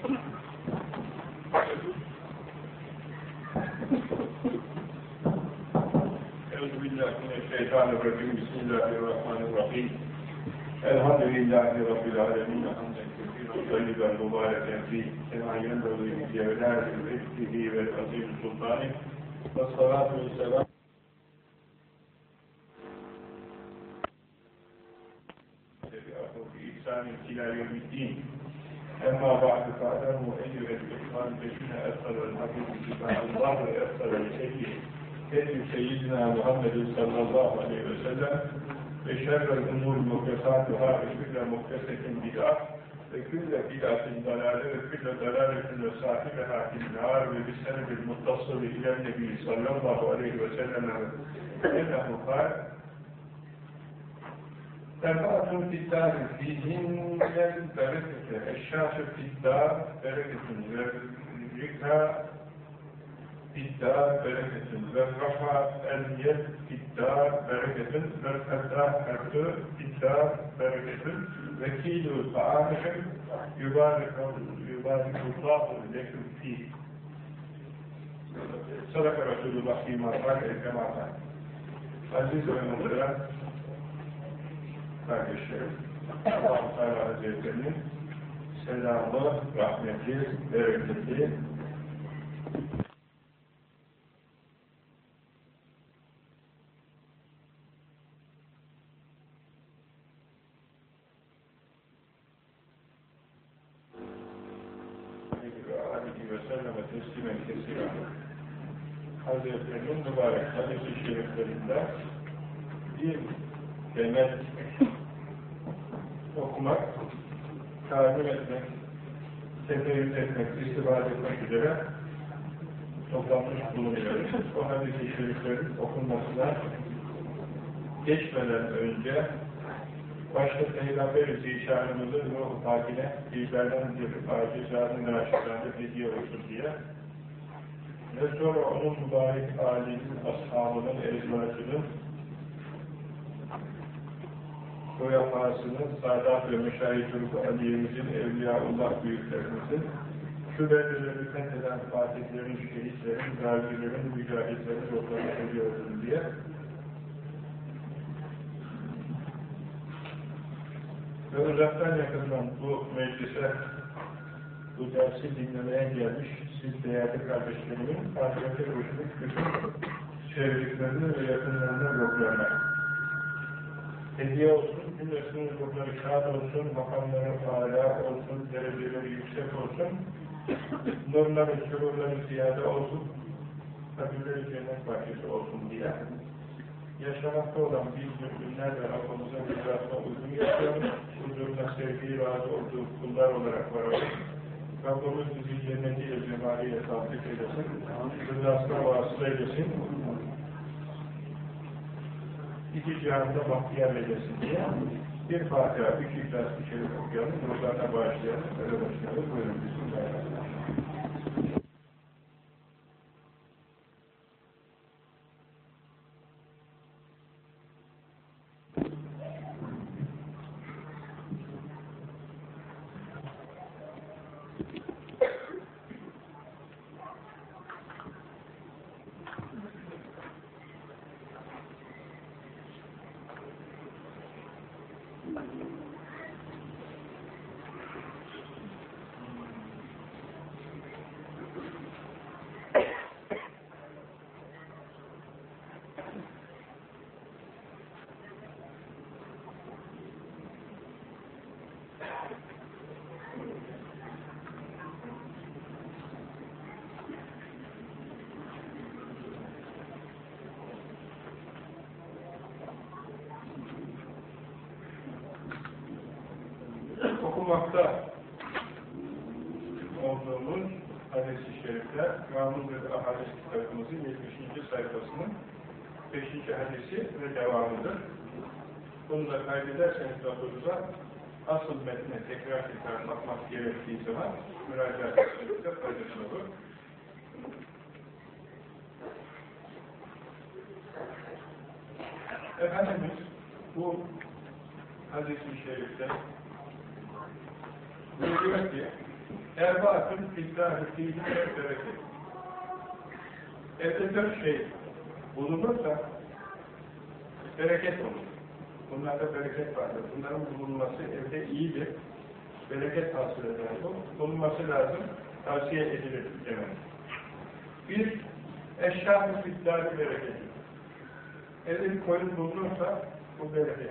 أعوذ بالله من الشيطان الرجيم. بسم الله الرحمن الرحيم. الحمد لله رب العالمين حمدا كثيرا طيبا مباركا فيه. كما ينبغي لجلال رزقه والعظيم سلطانه. والصلاة والسلام بأخوك إحسان إلى يوم الدين. أما بعد فأعلموا أيها الإخوان الذين أرسل الحبيب كتاب الله وأرسل الهدي هدي سيدنا محمد صلى الله عليه وسلم. وشر الأمور محدثاتها وكل محدثة بدعة وكل بدعة ضلالة وكل ضلالة وصاحبها في النار وبالسند المتصل إلى النبي صلى الله عليه وسلم. إنه قال تبعث في الدار فيهن البركة الشاش في الدار بركة والركا في الدار بركة والرفع اليد في الدار بركة والفتاة الدر في الدار بركة وكيل طعامكم يبارك يبارك الله لكم فيه صدق رسول الله فيما قال كما قال عزيز المحترم kardeşlerim, Allah-u Teala Hazretleri'nin selamı, rahmeti, bereketi, Hazretlerinin mübarek hadis-i şeriflerinde bir demet okumak, talim etmek, tefeyyüz etmek, istibade etmek üzere toplanmış bulunuyoruz. O hadis-i şeriflerin okunmasına geçmeden önce başta Peygamber-i Zişanımızın ruh hakine bizlerden bir acizanı naşikanı hediye olsun diye ve sonra onun mübarek âlinin, ashabının, ezvacının Huyafasının, Sadat ve Müşahit-ül Aliye'mizin, Evliyaullah büyüklerimizin, şu beldeleri fetheden fatihlerin, şehitlerin, gazilerin, mücahitlerin ruhlarını ediyoruz diye. Ve uzaktan yakından bu meclise bu dersi dinlemeye gelmiş siz değerli kardeşlerimin ahirete koşuluk bütün sevdiklerini ve yakınlarını ruhlarına hediye olsun, cümlesinin ruhları şad olsun, makamları âlâ olsun, dereceleri yüksek olsun, nurları, şururları ziyade olsun, kabirleri cennet bahçesi olsun diye. Yaşamakta olan biz müminler ve Rabbimize rızasına uygun yaşayalım, huzuruna sevgiyi razı olduğu kullar olarak varalım. Rabbimiz bizi cennetiyle, cemaliyle tavsiye eylesin, rızasına vasıl eylesin, iki cihanda bahtiyar eylesin diye bir Fatiha, üç İhlas, bir şerif okuyalım, ruhlarına bağışlayalım, öyle başlayalım. Buyurun, Bismillahirrahmanirrahim. Okumakta olduğumuz hadis-i şerifler, Ramuz ve Ahadis kitabımızın 70. sayfasının 5. hadisi ve devamıdır. Bunu da kaydederseniz raporunuza asıl metne tekrar tekrar bakmak gerektiği zaman müracaat etmenizde faydası olur. Efendimiz bu hadis-i şerifte buyuruyor ki Erbaatın fikrâhı fiilin bereket. Evde dört şey bulunursa bereket olur. Bunlarda bereket vardır. Bunların bulunması evde iyidir. Bereket hasıl eder bu. Bulunması lazım. Tavsiye edilir demek. Bir, eşya-ı fikrâhı bereketi. Evde bir koyun bulunursa bu bereket.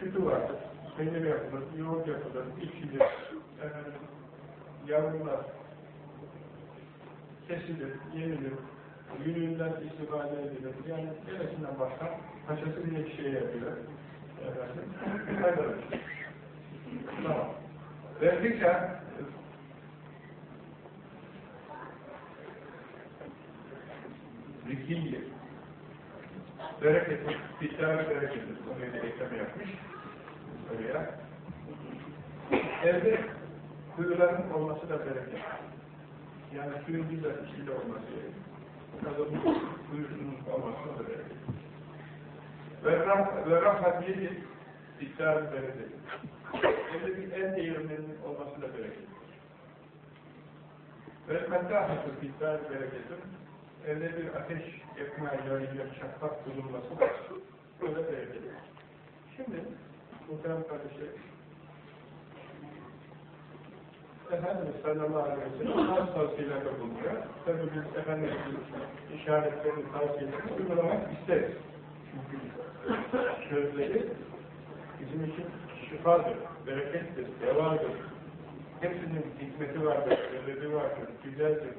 Sütü vardır. Peynir yapılır, yoğurt yapılır, içilir, efendim, yavrular kesilir, yenilir, yününden istifade edilir. Yani neresinden başka paçası bile bir şey yapıyor. Efendim, kaybolur. Tamam. Verdikçe zikriye bereketi, fitâri bereketi. Da ekleme yapmış. Oraya. Evde kuyuların olması da bereket. Yani suyun güzel içinde olması. Kadının kuyusunun olması da bereket. Ve rahat yedi iktidarı bereket. Evde bir el değirmeninin olması da bereket. Ve meddâhatı iktidarı bereketin evde bir ateş yakmaya yarayacak şakak bulunması da böyle bereket. Şimdi muhterem kardeşlerim Efendimiz sallallahu aleyhi ve sellem bazı tavsiyelerde bulunuyor. Tabi biz Efendimiz'in işaretlerini, tavsiyelerini uygulamak isteriz. Çünkü sözleri bizim için şifadır, berekettir, devadır. Hepsinin hikmeti vardır, sebebi vardır, güzeldir.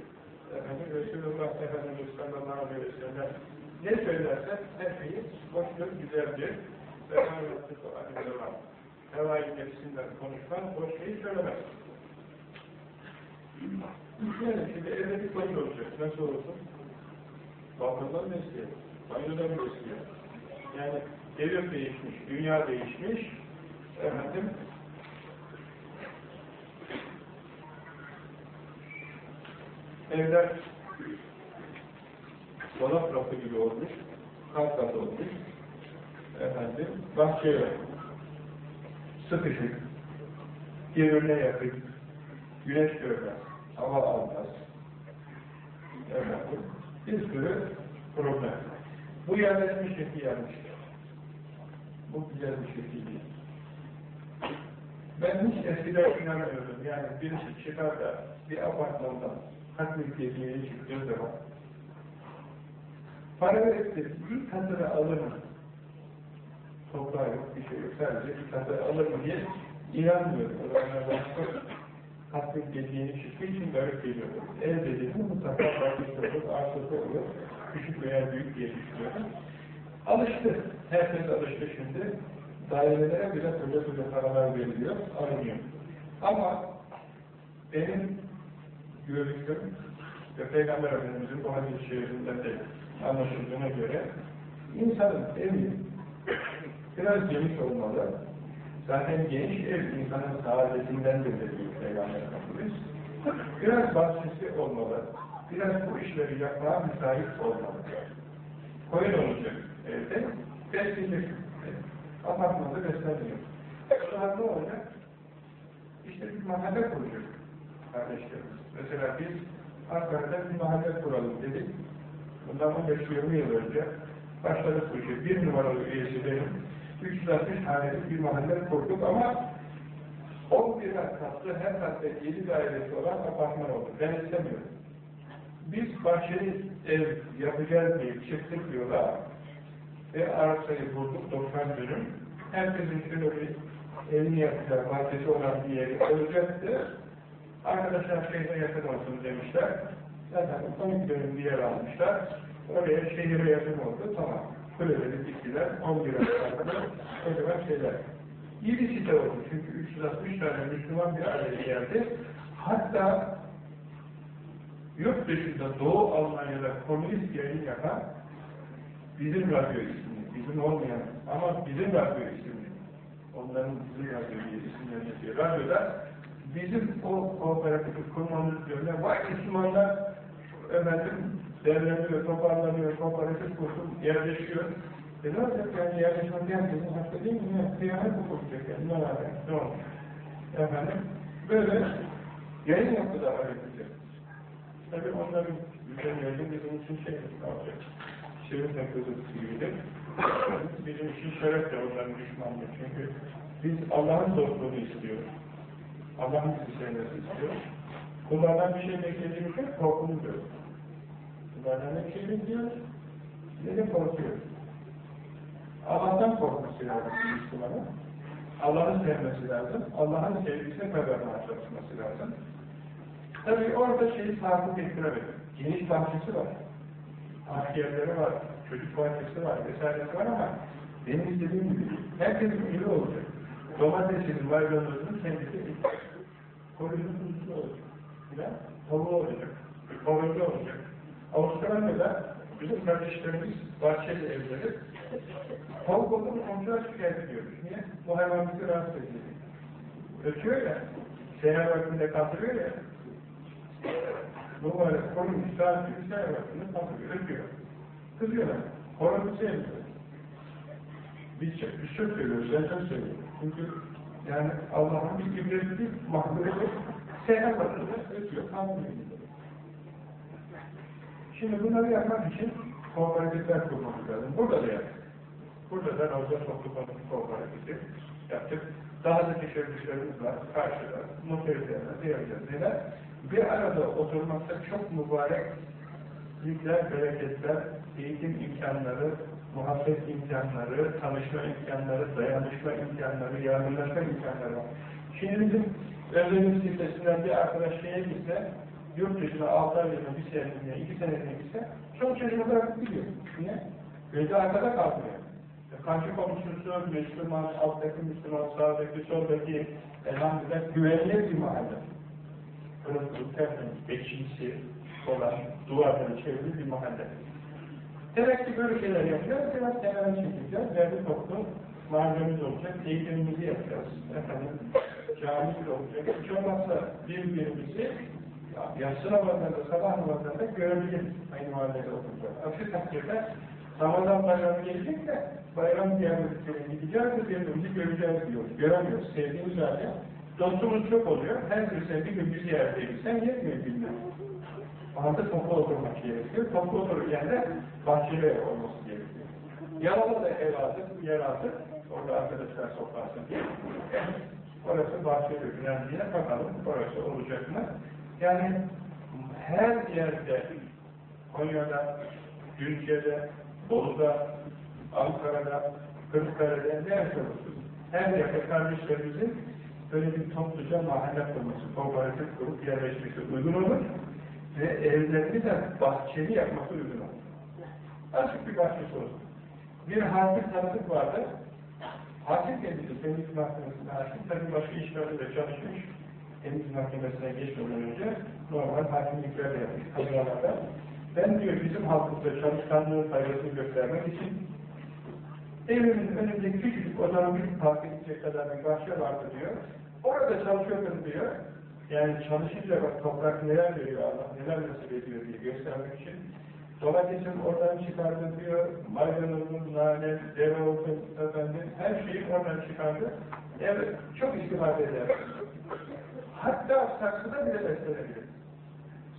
Efendim, Resulullah Efendimiz sallallahu aleyhi ve sellem ne söylerse her şeyi hoştur, güzeldir. Ve hayatlık o alimde var. Hevai nefsinden konuşman boş şeyi söylemez. Yani şimdi evde bir koyun olacak. Nasıl olsun? Balkondan besliyor. Banyodan besliyor. Yani devir değişmiş, dünya değişmiş. Efendim, evler dolap rafı gibi olmuş, kat olmuş. Efendim, bahçeye sıkışık, birbirine yakın, güneş görmez, hava almaz. Efendim, bir sürü problem. Bu yerleşmiş şekli yanlıştır. Bu güzel bir şekil değil. Ben hiç eskiden inanmıyordum. Yani birisi çıkar da bir apartmandan kat mülkiyetine çıktığı zaman para verip de bir katını alır mı? Toprağı yok, bir şey yok. Sadece katını alır diye inanmıyorum. Onlardan çok kat mülkiyetine çıktığı için garip geliyordu. Ev dediğinde mutlaka bahçesi olur, arsası olur. Küçük veya büyük diye düşünüyorum. Alıştı. Herkes alıştı şimdi. Dairelere bile koca koca paralar veriliyor, alınıyor. Ama benim gördüğüm ve Peygamber Efendimiz'in bu hadis-i şerifinde de anlaşıldığına göre insanın evi biraz geniş olmalı. Zaten geniş ev insanın saadetindendir dedi Peygamber Efendimiz. Biraz bahçesi olmalı. Biraz bu işleri yapmaya müsait olmalı. Koyun olacak evde, besleyecek. Apartmanda besleniyor. Sonra ne olacak? İşte bir mahalle kuracak kardeşlerimiz. Mesela biz Ankara'da bir mahalle kuralım dedik. Bundan 15-20 yıl önce başladık bu işe. Bir numaralı üyesi benim. 360 hanelik bir mahalle kurduk ama 11 katlı her katta 7 dairesi olan apartman oldu. Ben istemiyorum. Biz bahçeli ev yapacağız diye çıktık yola ve arsayı bulduk 90 dönüm. Herkesin şöyle bir evini yapacağı bahçesi olan bir yeri olacaktı. Arkadaşlar şehre yakın olsun demişler. Zaten 12 dönüm bir yer almışlar. Oraya şehire yakın oldu. Tamam. Kuleleri diktiler. 11 arkadaşlar. Kocaman şeyler. İyi bir site oldu. Çünkü 360 tane Müslüman bir aile geldi. Hatta yurt dışında Doğu Almanya'da komünist yayın yapan bizim radyo ismi, bizim olmayan ama bizim radyo ismi. Onların bizim radyo diye isimlerini diyor. Radyoda bizim o kooperatifi kurmamız üzerine vay Müslümanlar efendim derleniyor, toparlanıyor, kooperatif kursun, yerleşiyor. E ne olacak yani yerleşmesi herkesin hakkı değil mi? Ya, kıyamet mi kuracak yani? Ne yani? Ne olmuş? Efendim, Böyle yayın yaptılar hareketi. Tabii onların ülkelerini bizim için şey olacak. Şirin teknolojisi gibidir. Bizim için şeref de onların düşmanlığı. Çünkü biz Allah'ın dostluğunu istiyoruz. Allah'ın bizi sevmesi istiyoruz. Kullardan bir şey beklediğimiz yok, korkumuz yok. Bir şey bekliyoruz, ne de korkuyoruz. Allah'tan korkması lazım Müslümanın. Allah'ın sevmesi lazım. Allah'ın sevgisine kazanmaya çalışması lazım. Tabii orada şeyi takip ettiremedim. Geniş bahçesi var. Askerleri var, çocuk bahçesi var, vesairesi var ama benim istediğim gibi. Herkesin gibi olacak. Domatesin, maydanozun kendisi koruyucu olacak. Tavuğu olacak, horozlu olacak. Avustralya'da bizim kardeşlerimiz bahçeli evleri tavuk olur mu komşular şikayet ediyoruz. Niye? Bu hayvan bizi rahatsız ediyor. Ötüyor ya, seher vaktinde kaldırıyor ya, bu var, korunmuş, saat bir seher vaktinde kaldırıyor, ötüyor. Kızıyorlar, horozu sevmiyor. Biz, biz çok seviyoruz, ben çok seviyorum. Çünkü yani Allah'ın bir ibretli mahvureti seher vaktinde ötüyor, kaldırıyor. Şimdi bunları yapmak için kooperatifler kurmamız lazım. Burada da yaptık. Burada da Ravza Toplu Konut Kooperatifi yaptık. Daha da teşebbüslerimiz var. Karşıda, muhterizlerine, diğer yerler. Bir arada oturmakta çok mübarek yükler, bereketler, eğitim imkanları, muhabbet imkanları, tanışma imkanları, dayanışma imkanları, yardımlaşma imkanları var. Şimdi bizim özellik sitesinden bir arkadaş şeye gitse, yurt dışına 6 aylığına, bir seneliğine, 2 seneliğine gitse, çok çocuğunu bırakıp gidiyor. Niye? Gözü arkada kalmıyor. Karşı komşusu, Müslüman, alttaki Müslüman, sağdaki, soldaki, elhamdülillah güvenli bir mahalle. Pırıl tertemiz, bekçisi olan, duvarları çevrili bir mahalle. Demek ki böyle şeyler yapacağız, biraz kenara çekeceğiz, derdi toplu mahallemiz olacak, eğitimimizi yapacağız. Efendim, camimiz olacak. Hiç olmazsa birbirimizi yatsı namazlarında, sabah namazlarında görebiliriz. Aynı mahallede oturacak. Aksi takdirde Ramazan bayramı gelecek de bayram kıyametlerine gideceğiz de birbirimizi göreceğiz diyoruz. Göremiyoruz. Sevdiğimiz halde dostumuz çok oluyor. Her birisi bir gün bir ziyarete gitsen yetmiyor bilmem. Orada toplu oturmak gerekiyor. Toplu otururken de bahçeli olması gerekiyor. Yanına da ev aldık, yer aldık. Orada arkadaşlar toplansın diye. Orası bahçeli diye bakalım orası olacak mı? Yani her yerde Konya'da, Türkiye'de, Bolu'da, Ankara'da, Kırıkkale'de ne yaşıyorsunuz? Her yerde kardeşlerimizin böyle bir topluca mahalle kurması, kooperatif kurup yerleşmesi uygun olur ve evlerini de bahçeli yapması uygun olur. Açık bir bahçesi olsun. Bir hakim tanıdık vardı. Hakim kendisi, temizlik mahkemesinde hakim, tabii başka işlerde de çalışmış. Temizlik mahkemesine geçmeden önce normal hakimlikler de yapmış, kadrolarda. Ben diyor bizim halkımızda çalışkanlığın faydasını göstermek için evimin önünde küçücük otomobil park edecek kadar bir bahçe vardı diyor. Orada çalışıyordum diyor. Yani çalışınca bak toprak neler veriyor Allah, neler nasip ediyor diye göstermek için. Domatesin oradan çıkardı diyor, maydanozun, nane, dereotun, efendim, her şeyi oradan çıkardı. Evet, çok istifade eder. Hatta saksıda bile beslenebilir.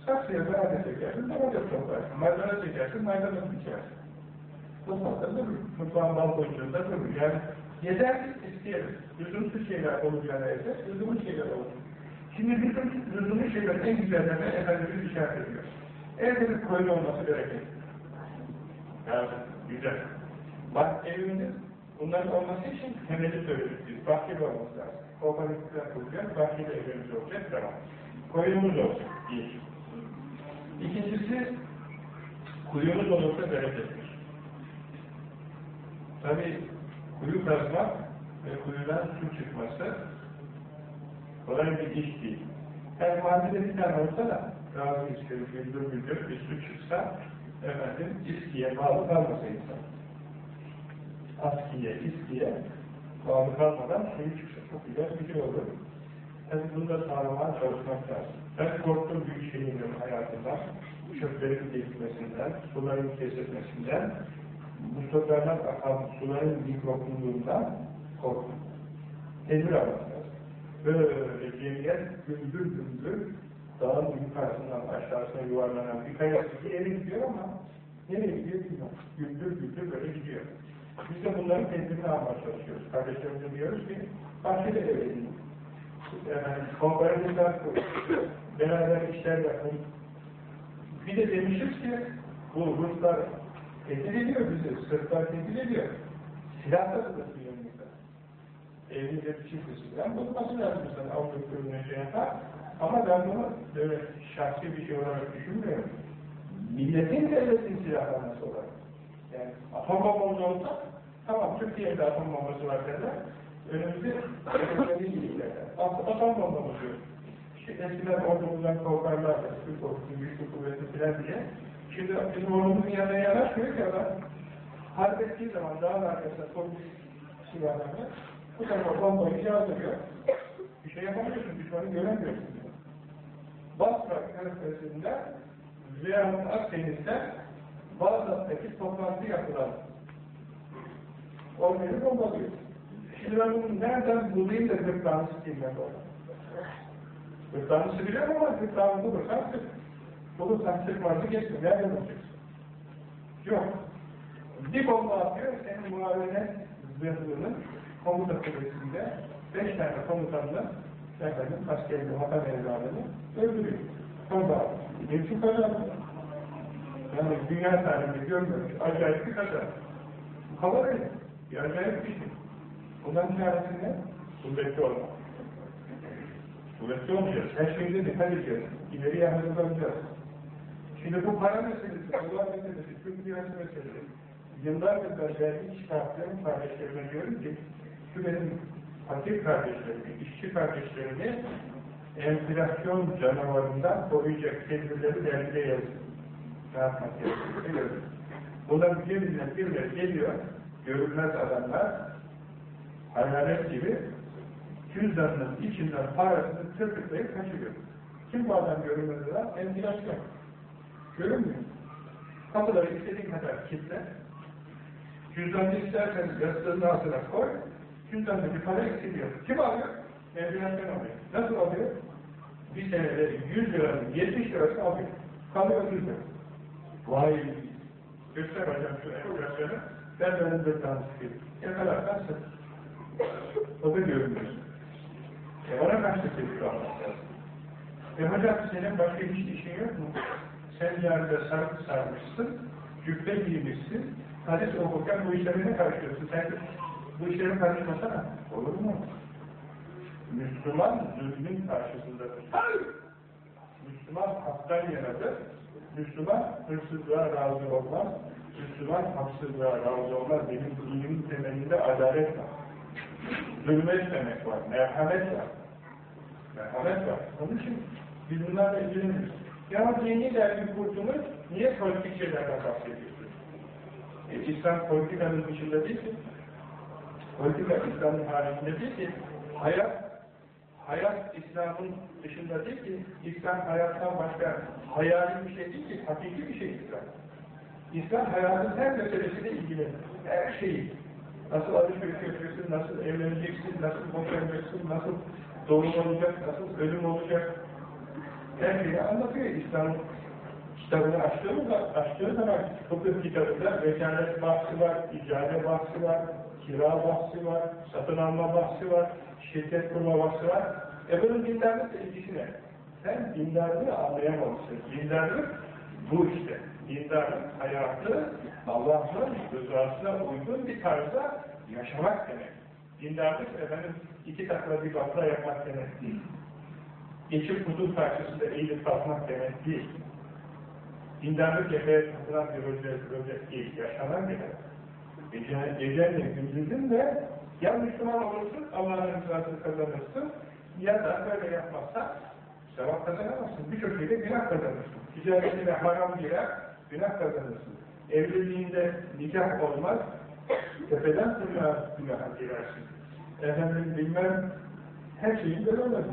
Saksıya zarar çekersin, domates toplarsın. Maydanoz çekersin, maydanoz biçersin. Mutfakta durur. Mutfağın balkoncuğunda durur. Yani yeter ki isteyelim. Lüzumsuz şeyler olacağına evde, lüzumlu şeyler olur. Şimdi lüzum, lüzumlu şeylerin en güzellerine Efendimiz işaret ediyor. Evde bir koyun olması gerekir. Yani güzel. Bak evimiz bunların olması için temeli söylüyoruz biz. Bahçeli olması lazım. Kooperatifler kuracağız, bahçeli evimiz olacak, tamam. Koyunumuz olsun, bir. İkincisi, kuyumuz olursa berekettir. Tabi kuyu kazmak ve kuyudan su çıkması kolay bir iş değil. Her mahallede bir tane olsa da razı istiyor, güldür güldür bir su çıksa efendim iskiye bağlı kalmasa insan. Askiye, iskiye bağlı kalmadan suyu çıksa çok güzel bir şey olur. Tabi bunu da sağlamaya çalışmak lazım. Ben korktum büyük şehirlerin hayatından, çöplerin geçmesinden, suların kesilmesinden, musluklardan akan suların mikropluluğundan korktum. Tedbir almak lazım. böyle geriye gümbür gümbür dağın yukarısından aşağısına yuvarlanan bir kayası bir yere gidiyor ama nereye gidiyor bilmiyorum. Gümbür gümbür böyle gidiyor. Biz de bunların tedbirini almaya çalışıyoruz. Kardeşlerimize diyoruz ki bahçede evlenin. Yani kooperatifler kurun. Beraber işler yapın. Bir de demişiz ki bu Ruslar tehdit ediyor bizi, Sırplar tehdit ediyor. Silah da tutuyor yanımızda. Evlice bir çift silah bulması lazım mesela Avrupa Hükümeti yapar. Ama ben bunu böyle şahsi bir şey olarak düşünmüyorum. Milletin devletin silahlanması olarak. Atom bombamız olsa, tamam Türkiye'de atom bombası var derler. Önümüzde devletleri ilgilerler. Atom bombamız yok. İşte eskiden ordumuzdan korkarlardı. Türk ordusu, güçlü kuvveti filan diye. Şimdi bizim ordumuzun yanına yanaşmıyor ki adam. Harp ettiği zaman dağın arkasında polis silahlarını bu tarafa bombayı yağdırıyor. Bir şey yapamıyorsun, düşmanı göremiyorsun. Basra Körfezi'nde Ziya'nın Akdeniz'de Bağdat'taki toplantı yapılan ormanı bombalıyor. Şimdi ben bunu nereden bulayım da gırtlağını sıkayım ben orada? Gırtlağını sıkacağım ama gırtlağını bulursam sık. Bulursam sıkmazı geçsin. Nereden bulacaksın? Yok. Bir bomba atıyor, senin muavenet zırhlığının komuta kulesinde beş tane komutanla efendim askerli vatan evladını öldürüyor. Bomba atıyor. Mevcut kazandı. Yani dünya tarihinde görmüyoruz. Acayip bir kazan. Hava öyle. Bir acayip bir şey. Bundan çaresi ne? Kuvvetli olmak. Kuvvetli olmayacağız. Her şeyde dikkat edeceğiz. İleriye hazırlanacağız. Şimdi bu para meselesi, Allah meselesi, Türk lirası meselesi. Yıllardır ben dergi çıkarttığım kardeşlerime diyorum ki, şu benim fakir kardeşlerimi, işçi kardeşlerimi enflasyon canavarından koruyacak tedbirleri dergide yazın. Dağıtmak gerekiyor. Bunlar birbirine birileri geliyor, görünmez adamlar, hayalet gibi cüzdanının içinden parasını tırtıklayıp kaçırıyor. Kim bu adam görünmez adam? Enflasyon. Görünmüyor. Kapıları istediğin kadar kitle. Cüzdanı isterseniz yastığının altına koy. Cüzdandaki para eksiliyor. Kim alıyor? Enflasyon alıyor. Nasıl alıyor? Bir senede 100 liranın 70 lirası alıyor. Kalıyor 100 lira. Vay! Göster hocam şu enflasyonu. Ben de önümde sıkayım. Yakalarsan sık. O da görünmüyor. E ona karşı tepki almak lazım. E hocam senin başka hiç işin yok mu? Sen yarıda sarıp sarmışsın, cübbe giymişsin, hadis okurken bu işlere ne karışıyorsun? Sen bu işlere karışmasana. Olur mu? Müslüman zulmün karşısındadır. Müslüman haktan yanadır. Müslüman hırsızlığa razı olmaz. Müslüman haksızlığa razı olmaz. Benim dinimin temelinde adalet var. Zulme etmemek var, merhamet var. Merhamet var. Onun için biz bunlarla ilgileniyoruz. Ya yeni dergi kurdunuz, niye politik şeylerden bahsediyorsunuz? E, İslam politikanın dışında değil ki. Politika İslam'ın haricinde değil ki. Hayat, hayat İslam'ın dışında değil ki. İslam hayattan başka hayali bir şey değil ki, hakiki bir şey İslam. İslam hayatın her meselesiyle ilgilenir. Her şeyi. Nasıl alışveriş yapacaksın, nasıl evleneceksin, nasıl boşanacaksın, nasıl doğum olacak, nasıl ölüm olacak. Her şeyi anlatıyor İslam kitabını açtığımız açtığı zaman fıkıh kitabında vekalet bahsi var, icade bahsi var, kira bahsi var, satın alma bahsi var, şirket kurma bahsi var. E bunun dindarlıkla ilgisi ne? Sen dindarlığı anlayamamışsın. Dindarlık bu işte. Dindarlık hayatı Allah'ın rızasına uygun bir tarzda yaşamak demek. Dindarlık efendim iki takla bir bakla yapmak demek değil. Geçip hudut karşısında eğilip kalkmak demek değil. Dindarlık efeye takılan bir özet, özet değil, yaşanan demek. Geceyle gündüzün de ya Müslüman olursun, Allah'ın rızasını kazanırsın, ya da böyle yapmazsan sevap kazanamazsın. Birçok şeyde günah kazanırsın. Ticaretinde haram girer, günah kazanırsın. Evliliğinde nikah olmaz, tepeden tırnağa günaha girersin. Efendim bilmem, her şeyin böyle olmaz.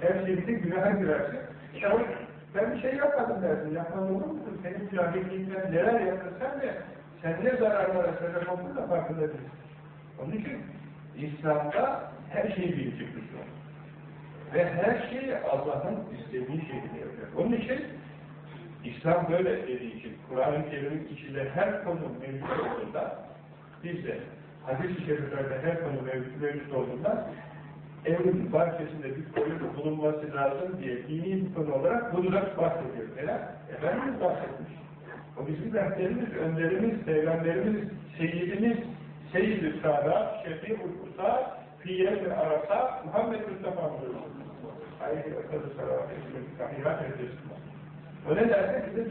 Her şeyde günaha girersin. Ya ben bir şey yapmadım dersin, yapmaz olur musun? Senin cahilliğinden neler yaptın sen de, sen ne zararlara sebep oldun da farkında değilsin. Onun için İslam'da her şeyi bilecek Müslüman. Ve her şeyi Allah'ın istediği şekilde yapıyor. Onun için İslam böyle dediği için Kur'an-ı Kerim'in içinde her konu mevcut olduğunda biz de hadis-i şeriflerde her konu mevcut, mevcut olduğunda evin bahçesinde bir koyun bulunması lazım diye dini bir konu olarak bunu da bahsediyor. Neden? Efendimiz bahsetmiş. O bizim rehberimiz, önderimiz, peygamberimiz, seyyidimiz, seyyid-i sâdâ, şefî-ul usâ, fiyye-i arasâ, Muhammed Mustafa buyuruyor. Hayır, Efendimiz sallallahu aleyhi ve. O ne derse bize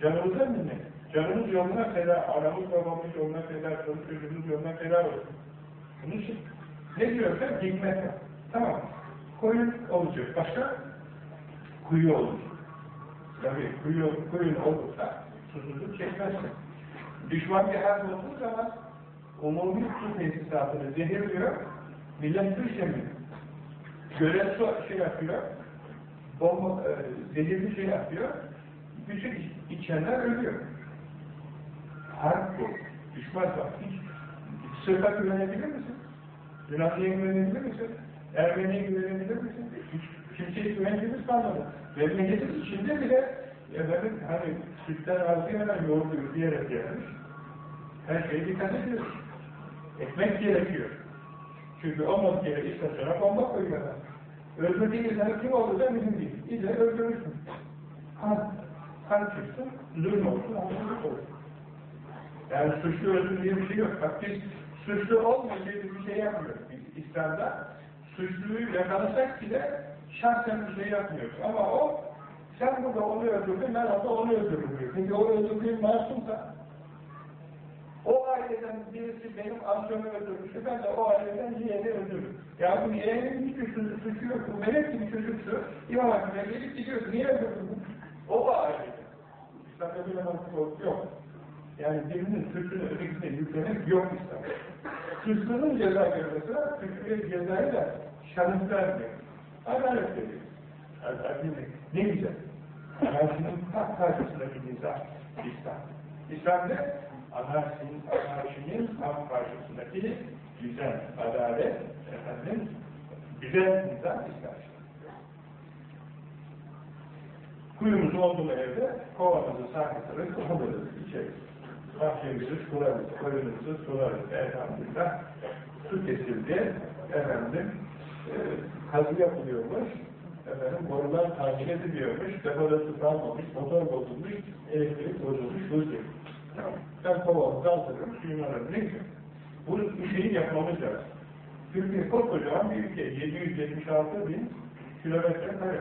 canımıza minnet. Canımız yoluna feda, anamız babamız yoluna feda, çocuk çocuğumuz yoluna feda olsun. Bunun için ne diyorsa hikmet. Tamam. Koyun olacak. Başka? Kuyu olur. Tabii kuyu, kuyun olursa susuzluk çekmezsin. Düşman bir harp olduğu zaman umumi su tesisatını zehirliyor, millet su içemiyor. Gören su şey yapıyor, bomba, e, zehirli şey yapıyor, bütün içenler ölüyor. Harp bu. Düşman var. Hiç sırta güvenebilir misin? Yunanlı'ya güvenebilir misin? Ermeni'ye güvenebilir misin? Hiç kimseye güvendiğimiz kalmadı. Memleketin içinde bile efendim, hani sütten ağzı hemen yoğurdu diyerek gelmiş. Her şeye dikkat ediyoruz. Ekmek gerekiyor. Çünkü olmadık yere istasyona bomba koyuyorlar. Öldürdüğü insanı kim olduğu da bizim değil. İlle öldürürsün. Kan, kan çıksın, zulüm olsun, haksızlık olsun. Yani suçlu öldür diye bir şey yok. Bak biz suçlu olmayınca bir şey yapmıyoruz. Biz İslam'da suçluyu yakalasak bile şahsen bir şey yapmıyoruz. Ama o sen burada onu öldürdün, ben orada onu öldürdüm diyor. Peki o öldürdüğün masumsa o aileden birisi benim amcamı öldürmüştü, ben de o aileden diğerini öldürdüm. Ya bu yeğenin hiç suçu, yok, bu melek gibi çocuktu. İmam Hatip'e gelip gidiyordu, niye öldürdün? O aileden. İslam'da bir mantık yok. Yani birinin suçunu ötekisine yüklemek yok İslam'da. Suçlunun ceza görmesi suçluya cezayı da şahıs vermiyor. Adalet veriyor. Ne güzel. Anarşinin tam karşısındaki nizam İslam. İslam'da anarşinin, anarşinin tam karşısındaki güzel adalet, efendim, güzel nizam İslam. Kuyumuz oldu mu evde, kovanımızı sarkıtırız, alırız, içeriz. Bahçemizi sularız, koyunumuzu sularız. Elhamdülillah su kesildi, efendim, e, kazı yapılıyormuş, efendim, borular takip ediliyormuş, depoda su kalmamış, motor bozulmuş, elektrik bozulmuş, su değil. Tamam. Ben kovamı kaldırırım, suyunu alırım, neyse. Bunu bir şeyi yapmamız lazım. Türkiye koskocaman bir ülke, 776 bin kilometre kare.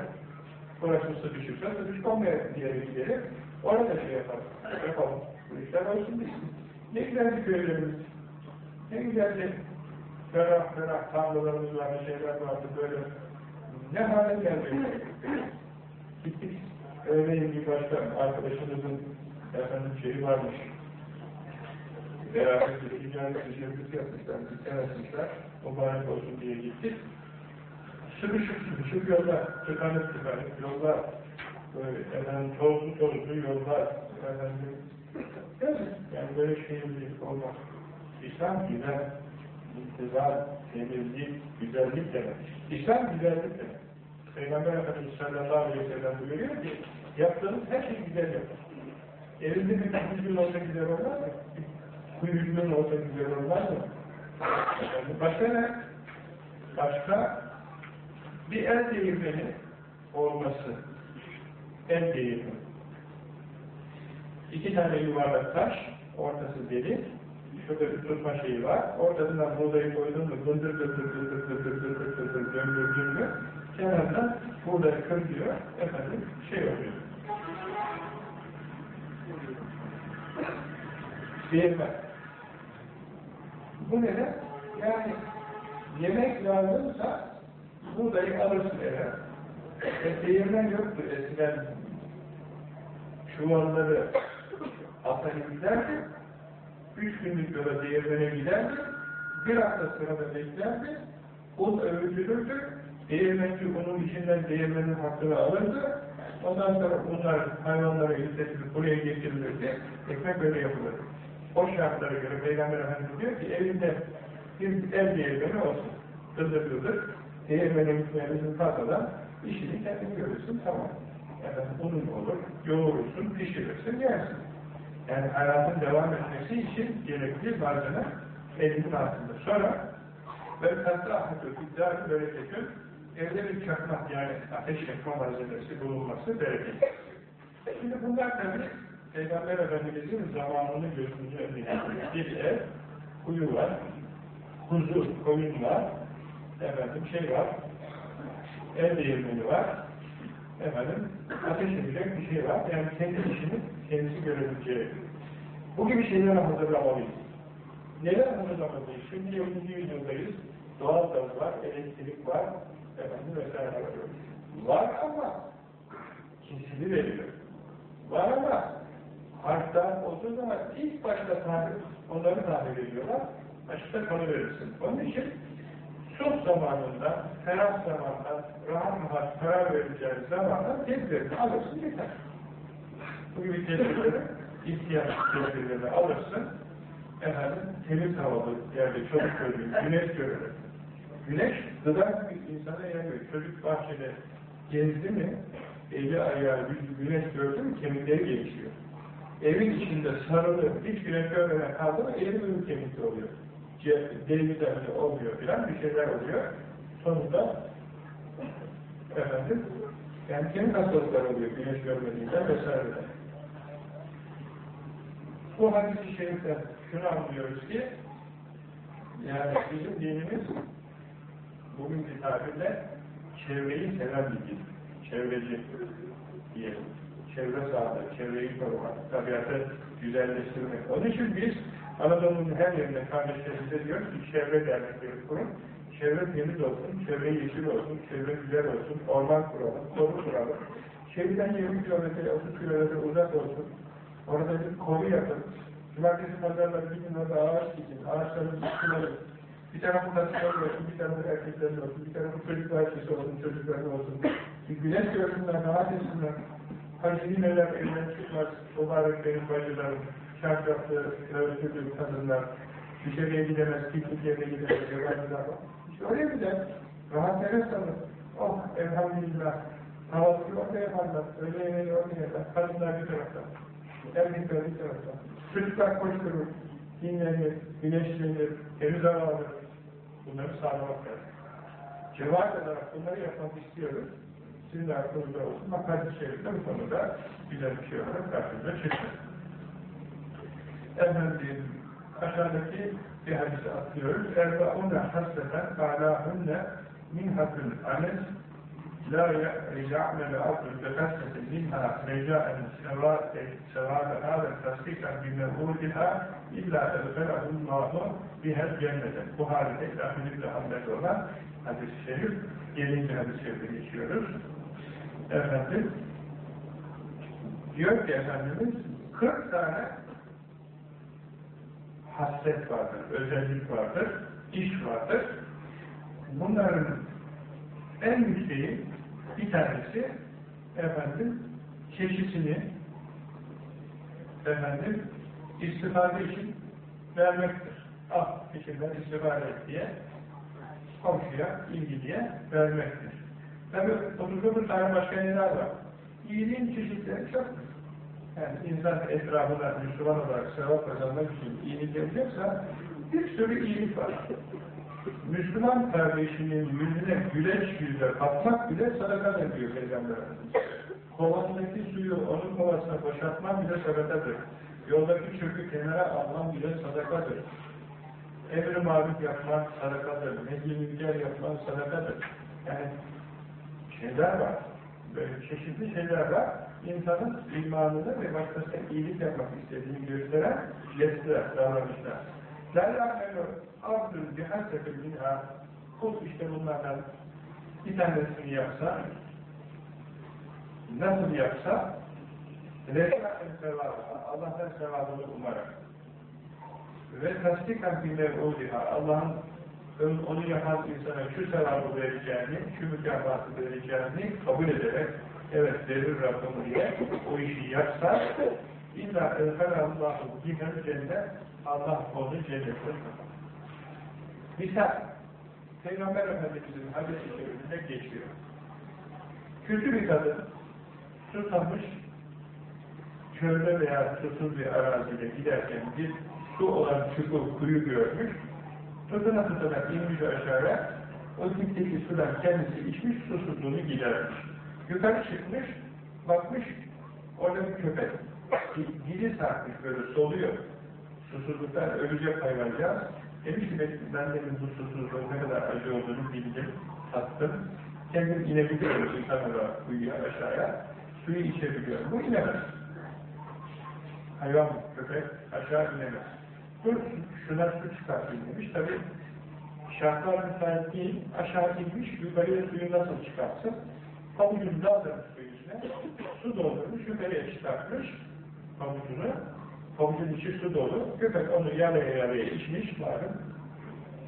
Orası sıkışırsa sıkışmamaya diye gidelim, orada şey yapalım, yapalım. Bu işler olsun biz. Ne güzel bir köylerimiz, ne güzel bir ferah ferah tarlalarımız vardı, şeyler vardı, böyle ne hale geldi? Gittik, öğleyin bir başka arkadaşımızın efendim şeyi varmış. Beraber bir ticaret teşebbüsü yapmışlar, dükkan açmışlar, mübarek olsun diye gittik. Sıkışık sıkışık yollar, tıkanıp tıkanıp yollar, böyle efendim tozlu tozlu yollar, efendim, yani böyle şeylik olmaz. İslam güzel, iktidar, temizlik, güzellik demek. İslam güzellik demek. Peygamber Efendimiz sallallahu aleyhi ve sellem buyuruyor ki, yaptığınız her şey güzel yapın. Evinde bir kuyucunun olsa güzel olmaz mı? Kuyucunun olsa güzel olmaz mı? Yani başka ne? Başka bir el değirmeni olması. El değirmeni. İki tane yuvarlak taş, ortası delik, şurada tutma şeyi var, ortasından buğdayı koydun mu, gındır gındır gındır gındır gındır gındır döndürdün mü, kenardan buğdayı kırıyor, efendim şey oluyor. Değirmen. Bu neden? Yani yemek lazımsa buğdayı alırsın eve. E, değirmen yoktu eskiden çuvalları ataya giderdi, üç günlük yola değirmene giderdi, bir hafta sırada beklerdi, un öğütülürdü, değirmenci unun içinden değirmenin hakkını alırdı, ondan sonra bunlar hayvanlara yükseltilip buraya getirilirdi, ekmek böyle yapılırdı. O şartlara göre Peygamber Efendimiz diyor ki evinde bir ev değirmeni olsun, kızır, Değirmene gitmemizin fazladan işini kendin görürsün, tamam. Yani unun olur, yoğurursun, pişirirsin, yersin. Yani hayatın devam etmesi için gerekli malzeme elinin altında. Sonra ve tatlı ahmetü iddiatı bereketün evde bir çakmak yani ateş yakma malzemesi bulunması bereket. Şimdi bunlar tabi Peygamber Efendimiz'in zamanını gözünün önüne bir ev, kuyu var, huzur, koyun var, efendim şey var, el değirmeni var, efendim ateş edecek bir şey var. Yani kendi işini kendisi görebileceği. Bu gibi şeyleri hazırlamalıyız. Neler hazırlamalıyız? Şimdi 20. yüzyıldayız. Doğal gaz var, elektrik var, efendim vesaire var. Var ama kesili veriyor. Var ama harftan olduğu zaman ilk başta tarih, onları tahmin ediyorlar, başta konu verirsin. Onun için çok zamanında, ferah zamanda, rahat rahat karar vereceğiniz zamanda tedbirini alırsın yeter. Bu gibi tedbirleri, ihtiyaç tedbirlerini alırsın, efendim, temiz havalı yerde çocuk görür, güneş görür. Güneş, gıda insana yarıyor. Çocuk bahçede gezdi mi, eli ayağı, güneş gördü mü, kemikleri gelişiyor. Evin içinde sarılı, hiç güneş görmeden kaldı mı, eli büyük kemikli oluyor deri vitamin'i olmuyor filan bir şeyler oluyor. Sonunda efendim yani kemik hastalıkları oluyor güneş görmediğinden vesaire. Bu hadis-i şeriften şunu anlıyoruz ki yani bizim dinimiz bugünkü tabirle çevreyi seven bir din. Çevreci diyelim. Çevre sahibi, çevreyi korumak, tabiatı güzelleştirmek. Onun için biz Anadolu'nun her yerinde kardeşlerimize diyoruz ki çevre dernekleri kurun. Çevre temiz olsun, çevre yeşil olsun, çevre güzel olsun, orman kuralım, koru kuralım. Şehirden 20 kilometre, 30 kilometre uzak olsun. Orada bir koru yapın. Cumartesi pazarları gidin orada ağaç dikin, ağaçların suları. Bir tarafı kadınlar olsun, bir tarafı erkeklerin olsun, bir tarafı çocuk bahçesi olsun, çocukların olsun. Bir güneş görsünler, rahat etsinler. Hacı neler elinden çıkmaz, mübarek bacılarım çarşaflı, örtülü kadınlar, dışarıya gidemez, piknik yerine gidemez, yabancılar var. İşte bir de rahat nefes alır. Oh, elhamdülillah. Kahvaltıyı orada yaparlar, öyle yemeği orada yaparlar. Kadınlar bir tarafta, erkekler bir tarafta. Çocuklar koşturur, dinlenir, güneşlenir, temiz hava alır. Bunları sağlamak lazım. Cevap olarak bunları yapmak istiyoruz. Sizin de aklınızda olsun. Hadis-i şerifte bu konuda güzel bir şey olarak karşımıza çıktı efendim aşağıdaki bir hadise atlıyoruz. Erbaunne hasreten alâhünne min hakkın anes la ya'mele abdül befessetin minha meca'en sevâbeha ve tasdikan bimevûdiha illa edfelahullahu bihel cennete. Bu halde İbrahim'in de hamlet olan hadis-i şerif, gelince hadis-i şerife geçiyoruz. Efendim, diyor ki Efendimiz, 40 tane hasret vardır, özellik vardır, iş vardır. Bunların en yükseği bir tanesi efendim çeşisini efendim istifade için vermektir. Al içinden istifade et diye komşuya, ilgiliye vermektir. Tabi 39 tane başka neler var. İyiliğin çeşitleri çoktur. Yani insan etrafına Müslüman olarak sevap kazanmak için iyilik yapacaksa bir sürü iyilik var. Müslüman kardeşinin yüzüne güleç yüzle katmak bile sadakadır diyor Peygamber Kovasındaki suyu onun kovasına boşaltman bile sadakadır. Yoldaki çöpü kenara alman bile sadakadır. Emri maruf yapman sadakadır. Nehyülünger yapman sadakadır. Yani şeyler var. Böyle çeşitli şeyler var insanın imanını ve başkasına iyilik yapmak istediğini gösteren jestler, davranışlar. La ya'melu abdül bihasebül minha kul işte bunlardan bir tanesini yapsa nasıl yapsa reşâ'ın sevabı Allah'tan sevabını umarak. Ve tasdikan bir mev'udiha Allah'ın onu yapan insana şu sevabı vereceğini, şu mükafatı vereceğini kabul ederek evet verir Rabbim diye o işi yapsa illa elfelallahu bihel cennet Allah onu cennete Misal Peygamber Efendimiz'in hadis-i şerifinde geçiyor. Kötü bir kadın, susamış, çölde veya susuz bir arazide giderken bir su olan çukur, kuyu görmüş, tutuna tutuna inmiş aşağıya, o dipteki sudan kendisi içmiş, susuzluğunu gidermiş. Yukarı çıkmış, bakmış, orada bir köpek. Dili sarkmış böyle, soluyor. Susuzluktan ölecek hayvancağız. Demiş ki ben demin bu susuzluğun ne kadar acı olduğunu bildim, tattım. Kendim inebiliyorum insan olarak kuyuya aşağıya. Suyu içebiliyorum. Bu inemez. Hayvan, köpek aşağı inemez. Dur şuna su çıkartayım demiş. Tabi şartlar müsait değil. Aşağı inmiş, yukarıya suyu nasıl çıkartsın? Pabucunu daldırmış su içine. Su doldurmuş, yukarıya çıkartmış pabucunu. Pabucun içi su dolu. Köpek onu yaraya yaraya içmiş. Malum.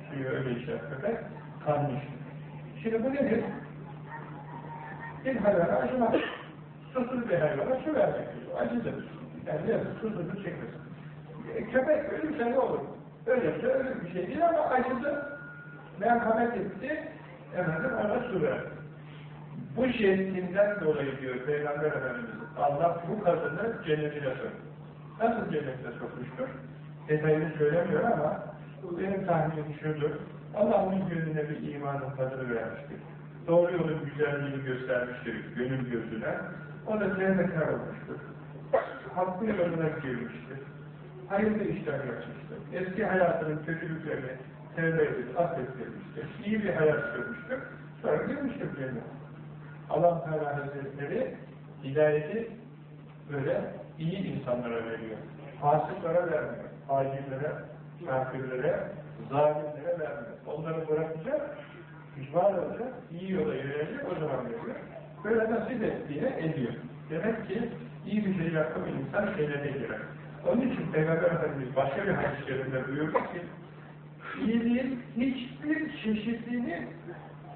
Suyu öyle içer köpek. Kanmış. Şimdi bu nedir? Bir hayvana acımak. Susuz bir hayvana su vermek. Acıdır. Yani yazık, susuzluk çekmesin. E, köpek ölürse ne olur? Ölürse ölür bir şey değil ama acıdı. Merhamet etti. Efendim ona su verdi. Bu şehrinden dolayı diyor Peygamber Efendimiz Allah bu kadını cennetine soktu. Nasıl cennetine sokmuştur? Detayını söylemiyor ama benim tahminim şudur. Allah onun gönlüne bir imanın tadını vermiştir. Doğru yolun güzelliğini göstermiştir gönül gözüne. O da cennetine olmuştur. Hakkın yoluna girmiştir. Hayırlı işler yapmıştır. Eski hayatının kötülüklerini tevbe edip affettirmiştir. İyi bir hayat sürmüştür. Sonra girmiştir cennet. Allah Teala Hazretleri hidayeti böyle iyi insanlara veriyor. Fasıklara vermiyor. Hacimlere, kafirlere, zalimlere vermiyor. Onları bırakacak, pişman olacak, iyi yola yönelecek, o zaman veriyor. Böyle nasip ettiğine ediyor. Demek ki iyi bir şey yaptı insan cennete girer. Onun için Peygamber Efendimiz başka bir hadis-i şerifinde buyurdu ki iyiliğin hiçbir çeşidini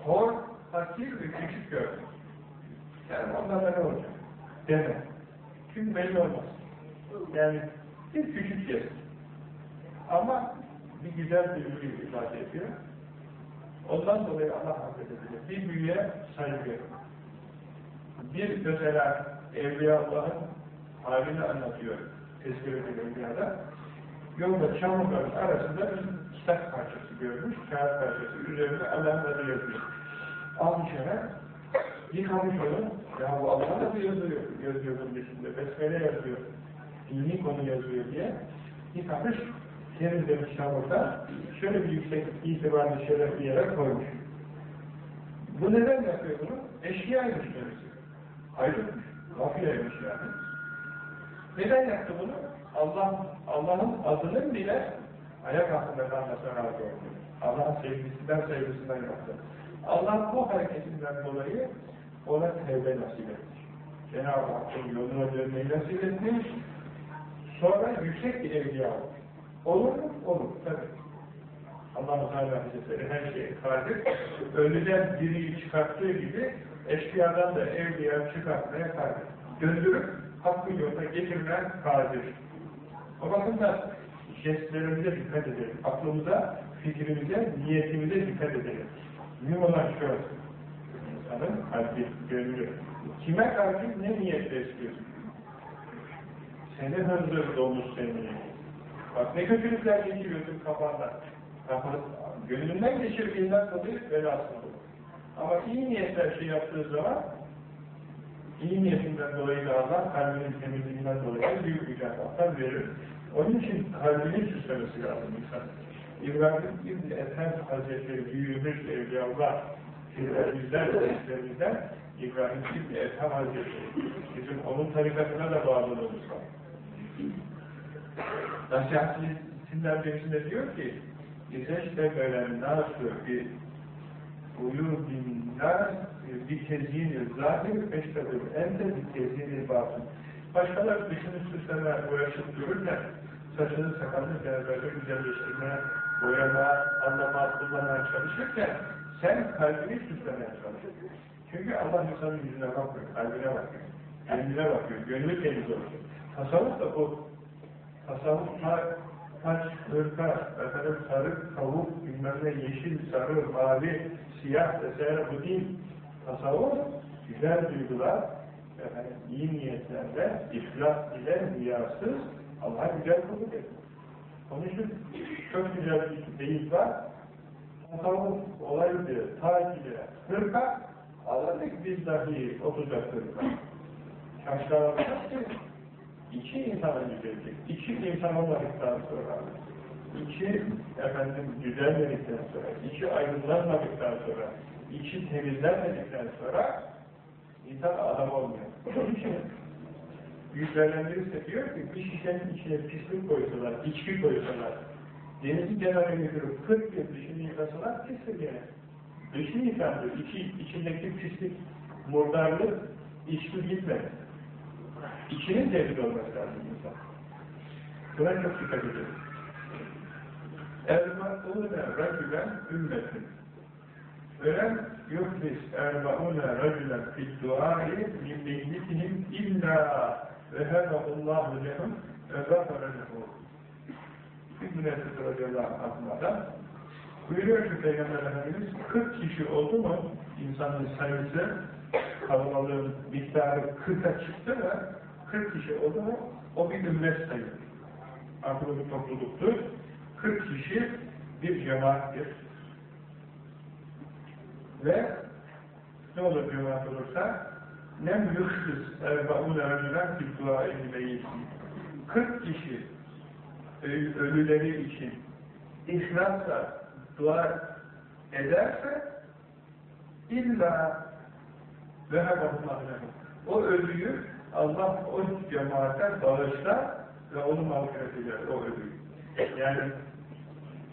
hor, fakir ve küçük gördüm. Yani onlarla ne olacak? Deme. Çünkü belli olmaz. Yani bir küçük yer. Ama bir güzel bir büyü ifade ediyor. Ondan dolayı Allah affedebilir. Bir büyüye saygı. Bir mesela Evliya Allah'ın halini anlatıyor. Tezkireti Evliya'da. Yolda çamurların arasında bir kitap parçası görmüş, kağıt parçası. Üzerinde Allah'ın adı yazıyor. Almış hemen, yıkamış onu. Ya bu Allah'ın adı yazıyor, yazıyor bunun içinde. Besmele yazıyor. Dini konu yazıyor diye. Yıkamış, temizlemiş çamurda. Şöyle bir yüksek itibarlı şeref bir yere koymuş. Bu neden yapıyor bunu? Eşkıyaymış kendisi. Ayrılmış. Mafyaymış yani. Neden yaptı bunu? Allah Allah'ın adının bile ayak altında kalmasına razı oldu. Allah'ın sevgisinden sevgisinden yaptı. Allah bu hareketinden dolayı ona tevbe nasip etmiş. Cenab-ı Hakk'ın yoluna dönmeyi nasip etmiş. Sonra yüksek bir evliya olur. Olur mu? Olur. Tabii. Allah-u Teala Hazretleri her şeye kadir. Ölüden diriyi çıkarttığı gibi eşkıyadan da evliya çıkartmaya kadir. Döndürüp hakkın yoluna getirmeye kadir. O bakımdan jestlerimize dikkat edelim. Aklımıza, fikrimize, niyetimize dikkat edelim. Mühim olan şu, insanın kalbi, gönlü. Kime karşı ne niyetle istiyorsun? Seni hızlı dolmuş seni. Bak ne kötülükler geçiriyorsun kafandan. Kafanı, gönlünden geçirdiğinden dolayı belasını olur. Ama iyi niyetler şey yaptığı zaman iyi niyetinden dolayı da Allah kalbinin temizliğinden dolayı büyük mükafatlar verir. Onun için kalbini süslemesi lazım insan. İbrahim İbni Ethem Hazretleri büyümüş Evliyaullah bizden, bizlerimizden İbrahim İbni Ethem Hazretleri bizim onun tarikatına da bağlılığımız var. Nasihatçisinden birisinde diyor ki İzeşte böyle nasıl bir uyudinler bir tezini zahir peştedir. En de bir tezini batın. Başkalar dışını süsleme, uğraşıp dururken saçını sakalını böyle güzelleştirmeye, boyama, anlama, kullanmaya çalışırken sen kalbini süslemeye çalışıyorsun. Çünkü Allah insanın yüzüne bakmıyor, kalbine bakıyor, gönlüne bakıyor, gönlü temiz olsun. Tasavvuf da bu. Tasavvufta taç, hırka, efendim sarı, tavuk, bilmem ne, yeşil, sarı, mavi, siyah vesaire bu değil. Tasavvuf, güzel duygular, efendim, iyi niyetlerle, ihlas ile riyasız, Allah güzel kulluk ediyor. Onun için çok güzel bir deyim var. Tasavvuf olaydı, taç ile hırka, Allah'ın biz dahi otuzak hırka. Şaşlar ki, İki insana güzellik, iki insan olmadıktan sonra, iki efendim düzelmedikten sonra, iki aydınlanmadıktan sonra, içi temizlenmedikten sonra insan adam olmuyor. Büyüklerlendirirse diyor ki bir şişenin içine pislik koysalar, içki koysalar, denizi kenara götürüp 40 yıl dışını yıkasalar pislik gene. Dışı yıkandı, içi, içindeki pislik, murdarlık, içki gitmedi. İçinin temiz olması lazım insan. Buna çok dikkat edelim. Erba'ûne racülen ümmetin. Velem yuflis erba'ûne racülen fid duâi min mehlikihim illa ve hevâhullâhu lehum ve gafara lehum. İbn-i radıyallahu anh'dan buyuruyor ki Peygamber Efendimiz 40 kişi oldu mu insanın sayısı kalabalığın miktarı 40'a çıktı mı 40 kişi oldu mu o bir ümmet sayılır. Artık bir topluluktur. 40 kişi bir cemaattir. Ve ne olur cemaat olursa nem yuhsız erbaûne racülen fil duâini meyyitî 40 kişi ölüleri için ihlasla dua ederse illa ve o ölüyü Allah o cemaatten bağışlar ve onu mağfiret eder, o ölüyü. Yani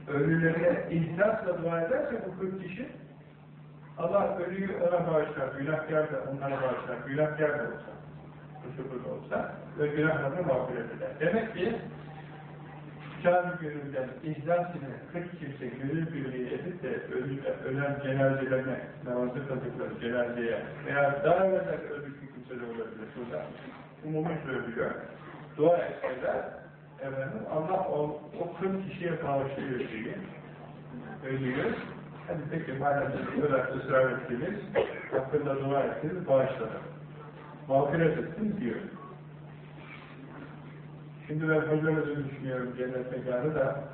ölülere ihlasla dua ederse bu 40 kişi Allah ölüyü ona bağışlar, günahkar da onlara bağışlar, günahkar da olsa, kusurlu da olsa ve günahlarını mağfiret eder. Demek ki can gönülden ihlas ile 40 kimse gönül birliği edip de ölen cenazelerine namazı kıldıkları cenazeye veya daha evvel ölmüş bir kimse de olabilir burada. Umumi söylüyor. Dua etseler efendim, Allah o, o 40 kişiye bağışlıyor şeyi. Ölüyor. Hadi peki siz kadar ısrar ettiniz, hakkında dua ettiniz, bağışladım. Mağfiret ettim diyor. Şimdi ben hocamızı düşünüyorum cennet mekanı da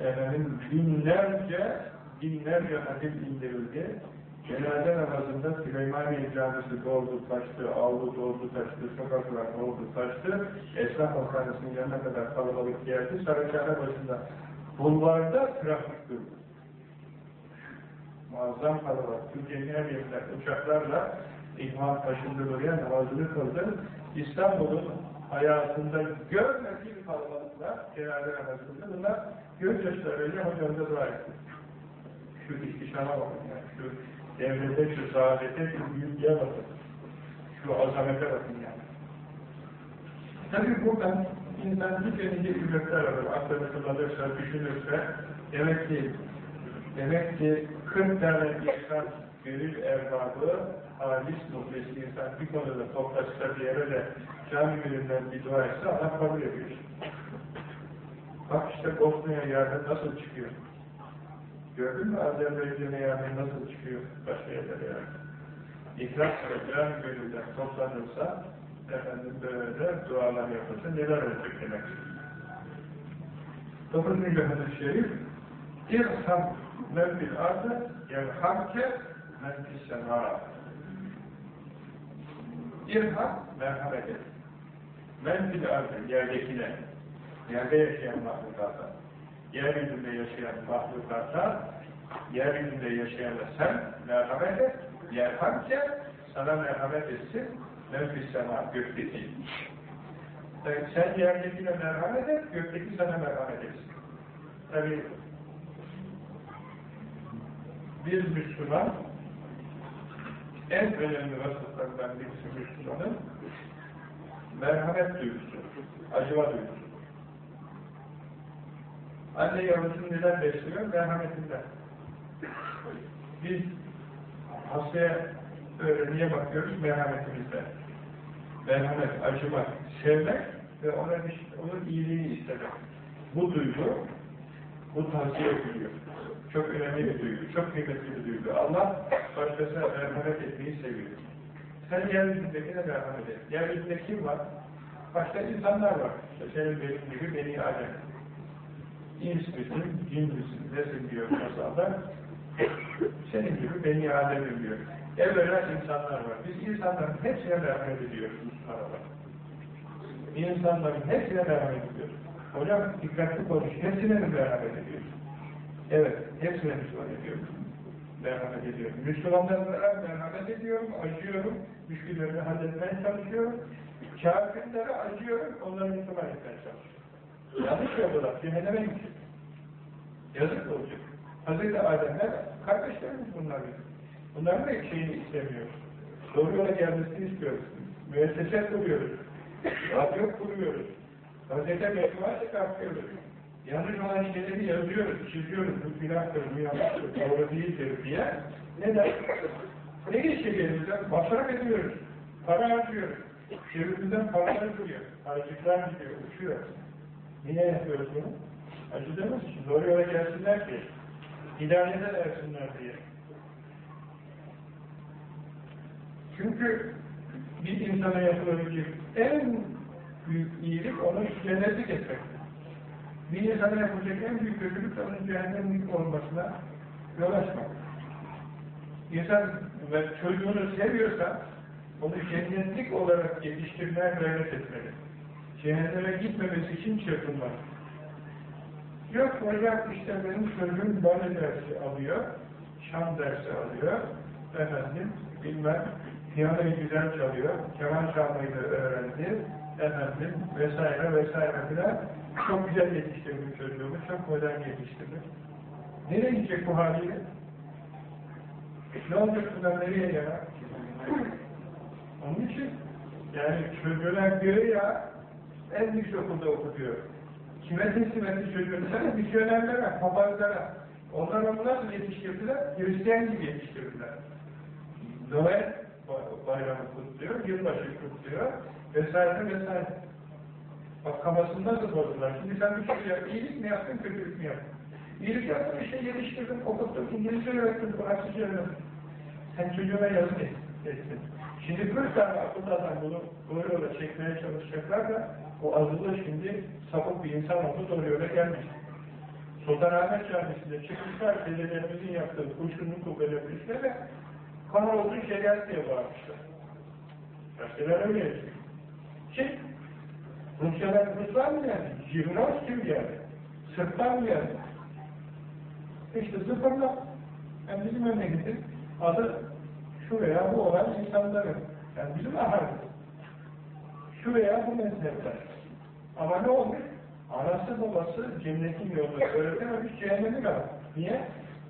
efendim binlerce binlerce hadis indirildi. Cenaze namazında Süleymaniye Camisi doldu taştı, avlu doldu taştı, sokaklar doldu taştı. Esnaf hastanesinin yanına kadar kalabalık geldi. Saraçhane başında bulvarda trafik durdu. Muazzam kalabalık. Türkiye'nin her yerinden uçaklarla İmam taşındı buraya namazını kıldı. İstanbul'un hayatında görmediği kalabalıklar, cenaze namazında bunlar gözyaşlarıyla hocamıza dua etti. Şu ihtişama bakın yani, şu devlete, şu saadete, şu büyüklüğe bakın. Şu azamete bakın yani. Tabi buradan insan bir denice ücretler alır, aklını kullanırsa, düşünürse, demek ki demek ki 40 tane insan gönül erbabı, halis mutlesi insan bir konuda toplaşsa bir yere de cami gününden bir dua etse Allah kabul ediyor. Bak işte Bosna'ya yardım nasıl çıkıyor? Gördün mü Azerbaycan'a yardım nasıl çıkıyor? Başka yerlere yardım. İhlas ve cami gönülden toplanırsa efendim böyle dualar yapılsa neler olacak demek. Dokuzuncu hadis-i şerif İrham men fil ardı yerhamke men fis semâ İrham merhamet et. Men fil ardı yerdekine. Yerde yaşayan mahlukata yeryüzünde yaşayan mahlukata yeryüzünde yaşayana sen merhamet et yerhamke sana merhamet etsin men fis semâ gökteki sen yerdekine merhamet et gökteki sana merhamet etsin tabi bir Müslüman en önemli vasıflarından birisi Müslümanın merhamet duygusu, acıma duygusu. Anne yavrusunu neden besliyor? Merhametinden. Biz hastaya böyle niye bakıyoruz? Merhametimizden. Merhamet, acımak, sevmek ve ona bir, onun iyiliğini istemek. Bu duygu, bu tavsiye ediliyor. Çok önemli bir duygu, çok kıymetli bir duygu. Allah başkasına merhamet etmeyi seviyor. Sen yeryüzündekine merhamet et. Yeryüzünde kim var? Başka insanlar var. İşte senin benim gibi Beni Adem. İns misin, cin misin, nesin diyor masada. Senin gibi Beni Adem'im diyor. Evvela insanlar var. Biz insanların hepsine merhamet ediyoruz Müslümanlar. İnsanların hepsine merhamet ediyoruz. Hocam dikkatli konuş, hepsine mi merhamet ediyoruz? Evet, hepsine Müslüman ediyorum. Merhamet ediyorum. Müslümanlara merhamet ediyorum, acıyorum, müşküllerini halletmeye çalışıyorum. Kafirlere acıyorum, onları Müslüman etmeye çalışıyorum. Yanlış yoldalar, cehenneme gidecek. Yazık olacak. Hazreti Adem'ler kardeşlerimiz bunlar bizim. Bunların da şeyini istemiyoruz. Doğru yola gelmesini istiyoruz. Müessese kuruyoruz. Radyo kuruyoruz. Gazete mecmuat çıkartıyoruz. Yanlış olan şeyleri yazıyoruz, çiziyoruz. Bu filaktır, yanlıştır, doğru değildir diye. Neden? Ne geçecek elimizden? Masraf ediyoruz. Para harcıyoruz. Cebimizden paralar duruyor. Harcıklar gidiyor, uçuyor. Niye yapıyoruz bunu? Acıdığımız için. Doğru yola gelsinler ki, hidayete ersinler diye. Çünkü bir insana yapılabilecek en büyük iyilik onu cennetlik etmektir. Bir insana yapılacak en büyük kötülük onun cehennemlik olmasına yol açmak. İnsan ve çocuğunu seviyorsa onu cennetlik olarak yetiştirmeye gayret etmeli. Cehenneme gitmemesi için çırpınmak. Yok hocam işte benim çocuğum bale dersi alıyor, şam dersi alıyor, efendim bilmem piyanoyu güzel çalıyor, keman çalmayı da öğrendi, efendim vesaire vesaire filan. Çok güzel yetiştirdim çocuğumu, çok modern yetiştirdim. Nereye gidecek bu haliyle? Ne olacak bunlar nereye yarar? Onun için yani çocuğuna göre ya en lüks okulda okutuyor. Kime teslim etti çocuğunu? Sen misyonerlere, papazlara. Onlar onu nasıl yetiştirdiler? Hristiyan gibi yetiştirdiler. Noel bayramı kutluyor, yılbaşı kutluyor, vesaire vesaire. Bak kafasını nasıl bozdular. Şimdi sen bir şey yap, iyilik mi yaptın, kötülük mü yaptın? İyilik yaptın, işte yetiştirdin, okuttun, İngilizce öğrettin, Fransızca öğrettin. Sen çocuğuna yazık ettin. Şimdi 40 tane akıllı adam bunu doğru yola çekmeye çalışacaklar da o azılı şimdi sapık bir insan oldu doğru yola gelmiş. Sultanahmet Camisi'nde çıkmışlar, dedelerimizin yaptığı üstüne de kan olduğu şeriat diye bağırmışlar. Gazeteler öyle yazıyor. Kim? Rusya'dan Ruslar mı geldi? Jihnos kim geldi? Sırtlar mı geldi? İşte sıfırla. Yani bizim memleketin adı şu veya bu olan insanların. Yani bizim ahalimiz. Şu veya bu mezhepler. Ama ne olmuş? Anası babası cennetin yolunu öğretememiş, cehennemi var. Niye?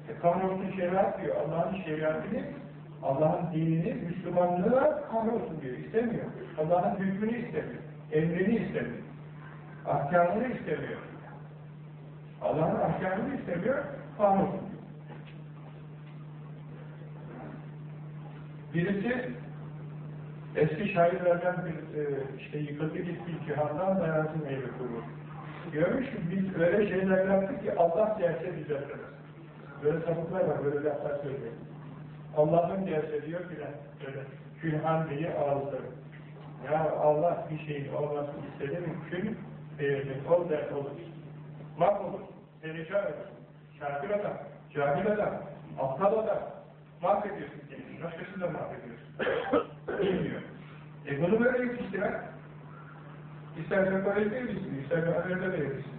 E, kahrolsun şeriat diyor. Allah'ın şeriatını, Allah'ın dinini, Müslümanlığa kahrolsun diyor. İstemiyor. Allah'ın hükmünü istemiyor. Emrini istemiyor. Ahkamını istemiyor. Allah'ın ahkamını istemiyor, kahrolsun diyor. Birisi eski şairlerden bir e, işte yıkıldı gitti cihandan dayansın meyve kurur. Görmüş ki biz öyle şeyler yaptık ki Allah gelse düzeltemez. Böyle sapıklar var, böyle laflar söylüyor. Allah'ın gelse diyor ki böyle külhan diye ağızları. Ya Allah bir şeyin olmasını istedi mi kül verecek, ol der olur. Mak olur, perişan olur. Kafir adam, cahil adam, aptal adam. Mahvediyorsun kendini, başkasını da mahvediyorsun. Bilmiyor. E bunu böyle yetiştiren, istersen Kore'de yetişsin, istersen Amerika'da yetişsin.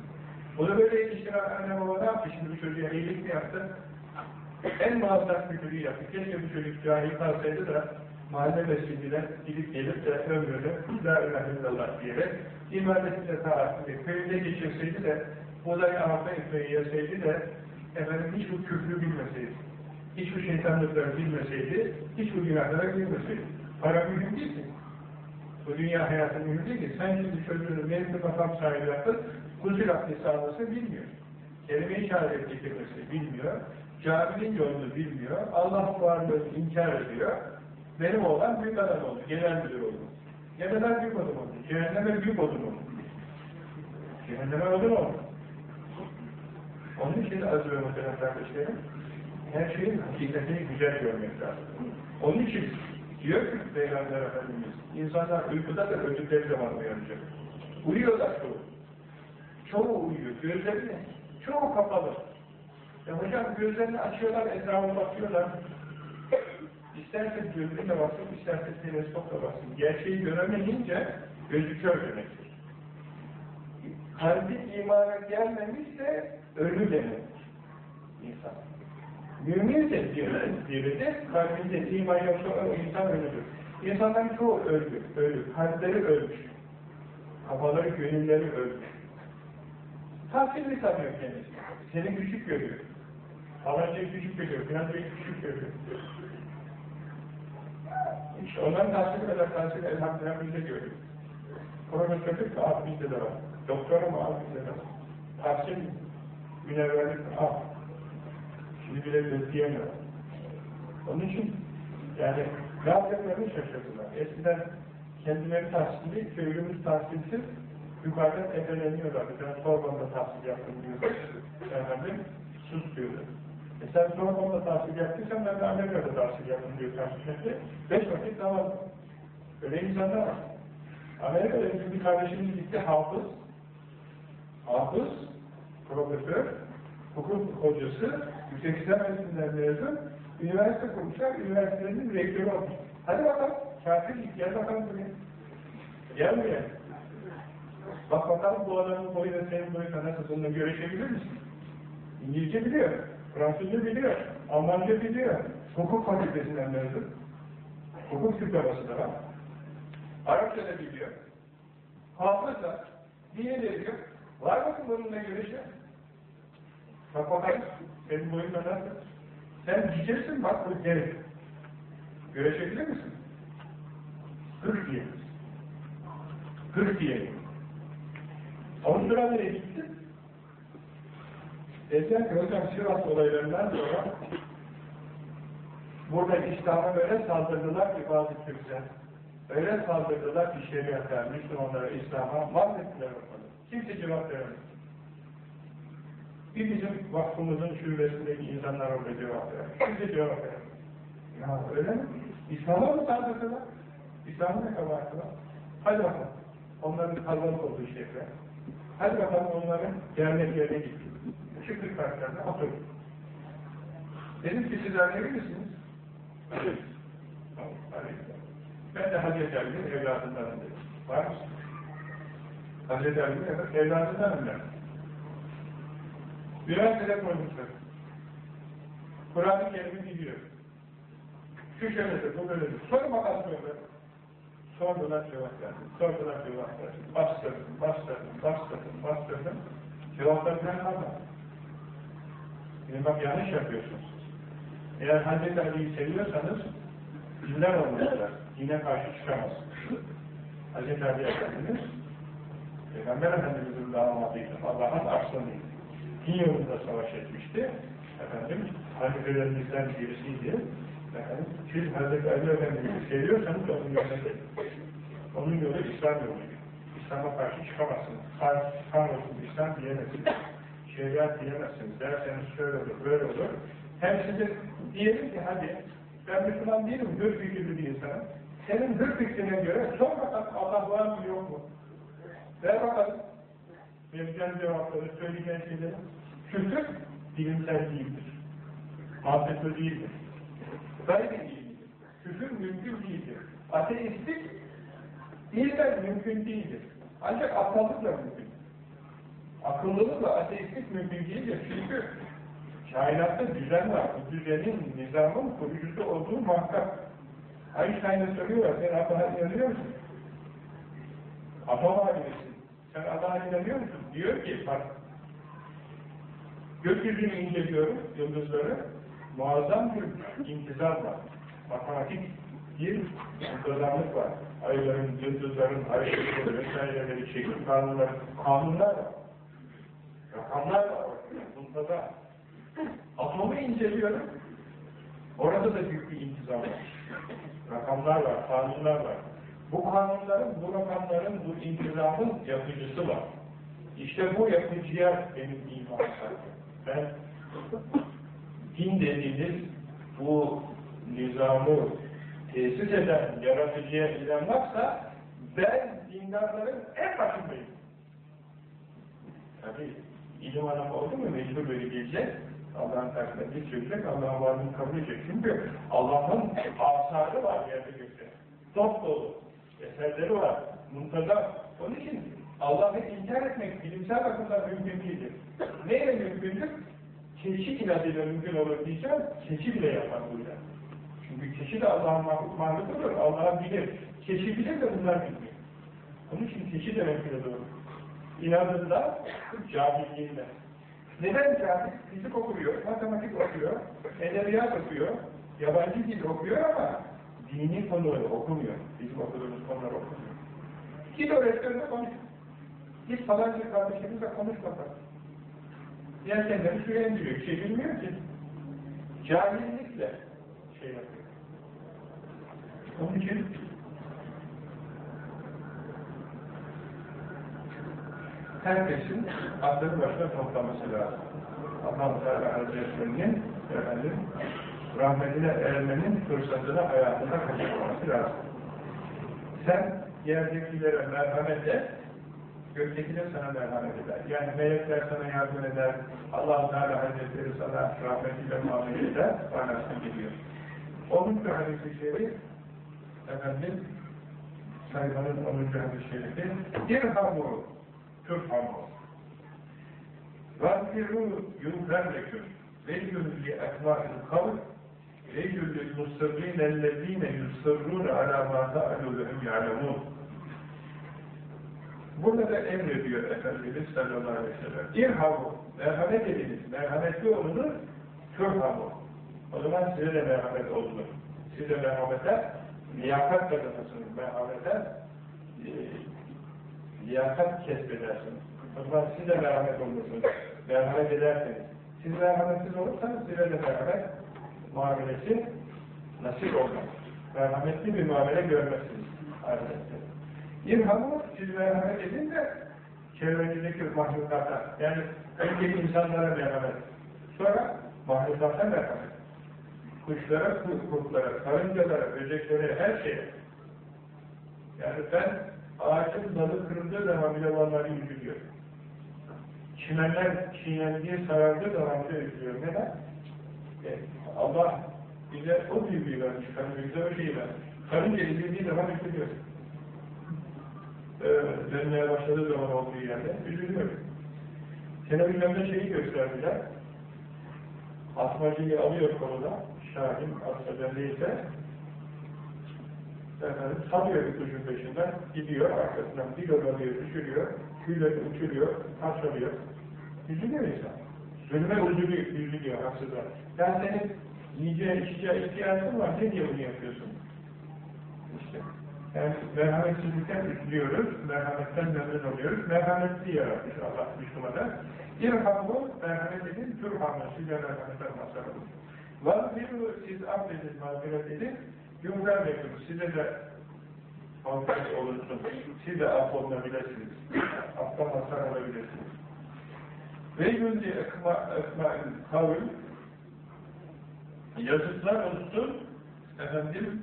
Bunu böyle yetiştiren anne baba ne yaptı şimdi bu çocuğa iyilik mi yaptı? En muhazzaf kötülüğü yaptı. Keşke bu çocuk cahil kalsaydı da mahalle mescidine gidip gelip de ömrünü La ilahe illallah diyerek ibadetiyle taatlı köyünde geçirseydi de odayı arpa ekmeği yeseydi de efendim hiç bu küfrü bilmeseydi hiç bu şeytanlıkları bilmeseydi, hiç bu günahlara girmeseydi. Para mühim değil ki. Bu dünya hayatı mühim değil ki. Sen şimdi çocuğunu mevki makam sahibi yaptın, huzur abdesti alması bilmiyor. Kelime-i şehadet getirmesi bilmiyor. Caminin yolunu bilmiyor. Allah'ın varlığını inkar ediyor. Benim oğlan büyük adam oldu. Genel müdür oldu. Genel büyük adam oldu. Cehenneme büyük odun oldu. Cehenneme odun oldu. Onun için az ve muhtemelen kardeşlerim, her şeyin hakikatini güzel görmek lazım. Onun için diyor ki Peygamber Efendimiz, insanlar uykuda da öldükleri zaman uyanacak. Uyuyorlar çoğu. Çoğu uyuyor, gözlerini, çoğu kapalı. Ya hocam gözlerini açıyorlar, etrafa bakıyorlar. İsterse gözüyle baksın, isterse teleskopla baksın. Gerçeği göremeyince gözü kör demektir. Kalbi imana gelmemişse ölü demektir. İnsan. Mümin de diyor, biridir, kalbinde iman yoksa o insan ölüdür. İnsanların çoğu öldü, ölü, kalpleri ölmüş. Kafaları, gönülleri ölmüş. Tahsilli sanıyor kendisi. Seni küçük görüyor. Falancayı küçük görüyor, filancayı küçük görüyor. İşte onların tahsil eder, tahsil elhamdülillah görüyor. Profesörlük de abi bizde de var. Doktora mı abi bizde de var. Tahsil münevverlik mi? Al. Şimdi bile bekleyemiyor. Onun için yani ne yapacaklarını şaşırdılar. Eskiden kendileri tahsili, köylümüz tahsilsiz yukarıdan efeleniyorlar. Ben Sorbon'da tahsil yaptım diyor. Efendim, sus diyordu. E sen Sorbon'da tahsil yaptıysan ben de Amerika'da tahsil yaptım diyor tahsil Beş vakit namaz. Öyle insanlar var. Amerika'da bizim bir kardeşimiz gitti, hafız, hafız, profesör, hukuk hocası, yüksek lisans mezunlar mezun, üniversite kurmuşlar, üniversitelerinin rektörü olmuş. Hadi bakalım, kafir git, gel bakalım buraya. Gel buraya. Bak bakalım bu adamın boyu ve senin boyu kadar hızında görüşebilir misin? İngilizce biliyor, Fransızca biliyor, Almanca biliyor. Hukuk fakültesinden mezun. Hukuk diploması da var. Arapça da biliyor. Hafız da. Diye de diyor. Var bakın bununla görüşe. Bak bakalım. Senin boyun kadar. Sen cücesin bak bu gerek. Görüşebilir misin? Hırk diyelim. Hırk diyelim. 10 lira gitti. Dediler ki hocam Sivas olaylarından sonra burada iştahına böyle saldırdılar ki bazı Türkler. Öyle saldırdılar ki şeriatlar, Müslümanlara, İslam'a mahvettiler ortalığı. Kimse cevap veremedi. Bir bizim vakfımızın şubesindeki insanlar orada cevap veremedi. Kimse cevap veremedi. Ya öyle mi? İslam'a mı saldırdılar? İslam'a ne kabahatı var? Hadi bakalım. Onların kazanık olduğu şeyler. Hadi bakalım onların yerine gitti. Çıktık karşılarına oturun. Dedim ki siz Alevi misiniz? Ben de Hazreti Ali'nin evladındanım dedim. Var mısın? Hazreti Ali'nin evladındanım ben. Üniversitede koymuşlar. Kur'an-ı Kerim'i biliyor. Şu şöyledir, bu böyledir. Bakalım böyle. Sordular cevap verdim. Sordular cevap verdim. Bastırdım, bastırdım, bastırdım, bastırdım. Cevaplar falan kalmadı. Şimdi bak yanlış yapıyorsunuz. Eğer Hazreti Ali'yi seviyorsanız dinler olmazlar. Dine karşı çıkamazsınız. Hazreti Ali Efendimiz Peygamber Efendimiz'in damadıydı. Allah'ın arslanıydı. Din yolunda savaş etmişti. Efendim, halifelerimizden birisiydi. Efendim, siz Hazreti Ali Efendimiz'i seviyorsanız onun yoluna gidin. Onun yolu İslam yoluydu. İslam'a karşı çıkamazsınız. Kan olsun İslam diyemezsiniz. Şeriat diyemezsiniz. Derseniz şöyle olur, böyle olur. Hem size diyelim ki hadi, ben Müslüman değilim, hür fikirli bir insanım. Senin hür fikrine göre sor bakalım Allah var mı yok mu? Ver bakalım. Vereceğin cevapları, söyleyeceğin şeyleri. Küfür bilimsel değildir. Mantıklı değildir. Gayri değildir. Küfür mümkün değildir. Ateistlik ilmen mümkün değildir. Ancak aptallıkla mümkün. Akıllılıkla ateistlik mümkün değildir. Çünkü kainatta düzen var. Bu düzenin, nizamın kurucusu olduğu muhakkak. Einstein'a soruyorlar, sen Allah'a inanıyor musun? Atom ailesi. Sen Allah'a inanıyor musun? Diyor ki, bak, gökyüzünü inceliyorum, yıldızları, muazzam bir intizam var. Matematik bir intizamlık var. Ayların, yıldızların, hareketleri vesaireleri, şekil kanunları, kanunlar var. Rakamlar var. Muntazam. Atomu inceliyorum, orada da büyük bir intizam var. Rakamlar var, kanunlar var. Bu kanunların, bu rakamların, bu intizamın yapıcısı var. İşte bu yapıcıya benim iman Ben din dediğiniz bu nizamı tesis eden yaratıcıya inanmazsa ben dindarların en başındayım. Tabi ilim adamı oldu mu mecbur böyle gelecek. Allah'ın karşısında diz çökecek, Allah'ın varlığını kabul edecek. Çünkü Allah'ın asarı var yerde gökte. Dop dolu. Eserleri var. Muntazam. Onun için Allah'ı inkar etmek bilimsel bakımdan mümkün değildir. Neyle mümkündür? Keşi inadıyla mümkün olur diyeceğim, keşi bile yapar burada. Çünkü keşi de Allah'ın mahlukudur, Allah'ın bilir. Keşi bilir de bunlar bilmiyor. Onun için keşi de mümkün olur. İnadında, cahilliğinde. Neden cahil? Fizik okuyor, matematik okuyor, edebiyat okuyor, yabancı dil okuyor ama dini konuları okumuyor. Bizim okuduğumuz konuları okumuyor. Git restoranda konuş. Git falanca kardeşimizle konuş. Yelkenleri suya indiriyor. Bir şey bilmiyor ki. Cahillikle şey yapıyor. Onun için herkesin aklını başına toplaması lazım. Allah-u Teala Hazretleri'nin efendim, rahmetine ermenin fırsatını hayatında kaçırmaması lazım. Sen yerdekilere merhamet et, göktekiler sana merhamet eder. Yani melekler sana yardım eder, Allah-u Teala Hazretleri sana rahmetiyle muamele eder, manasına geliyor. Onun da hadisi şerif, efendim, sayfanın 10. hadis-i şerifi, dirhamu, turhamu, vazfiru yunferleküm, veyyun li ekmâil kavl, veyyun li musırrîne ellezîne yusırrûne alâ mâ ta'alûlühüm ya'lemûn. Burada da emrediyor Efendimiz sallallahu aleyhi ve sellem. İrhamu, merhamet ediniz, merhametli olunuz, turhamu. O zaman size de merhamet olunur. Siz de merhamete, liyakat kazanırsınız, merhamete, e, liyakat kesbedersiniz. O zaman siz de merhamet olursunuz, merhamet ederseniz. Siz merhametsiz olursanız size de merhamet muamelesi nasip olmaz. Merhametli bir muamele görmezsiniz. Ahirette. İrhamı siz merhamet edin de çevrenizdeki mahlukata, yani önce insanlara merhamet, sonra mahlukata merhamet. Kuşlara, kurtlara, karıncalara, böceklere, her şeye. Yani ben ağacın dalı kırıldığı zaman bile vallahi üzülüyor. Çimenler çiğnendiği, sarardığı zaman bile üzülüyor. Neden? E, Allah bize o bilgiyi vermiş, bize o şeyi vermiş. Karınca izlediği zaman üzülüyor e, dönmeye başladığı zaman olduğu yerde üzülüyor. Sene bilmemde şeyi gösterdiler. Asmacıyı alıyor konuda, Şahin asmacan değilse efendim, salıyor kuşun peşinden, gidiyor arkasından bir alıyor, düşürüyor, tüyleri uçuruyor, parçalıyor. Üzülüyor insan. Zulme üzülüyor, üzülüyor haksızlar. Yani senin yiyeceğe, içeceğe ihtiyacın var, ne diye bunu yapıyorsun? İşte yani merhametsizlikten üzülüyoruz, merhametten memnun oluyoruz. Merhametli yaratmış Allah Müslümana. İrhamı, merhamet edin, turhamı, size merhametten mazhar olun. Vazbiru, siz affedin, mağfiret edin, yumdan bekliyor, size de mağfiret olursun, siz de affolunabilirsiniz, aftan mazhar olabilirsiniz. Ve yüzü ekma, ekma kavl, yazıklar olsun, efendim,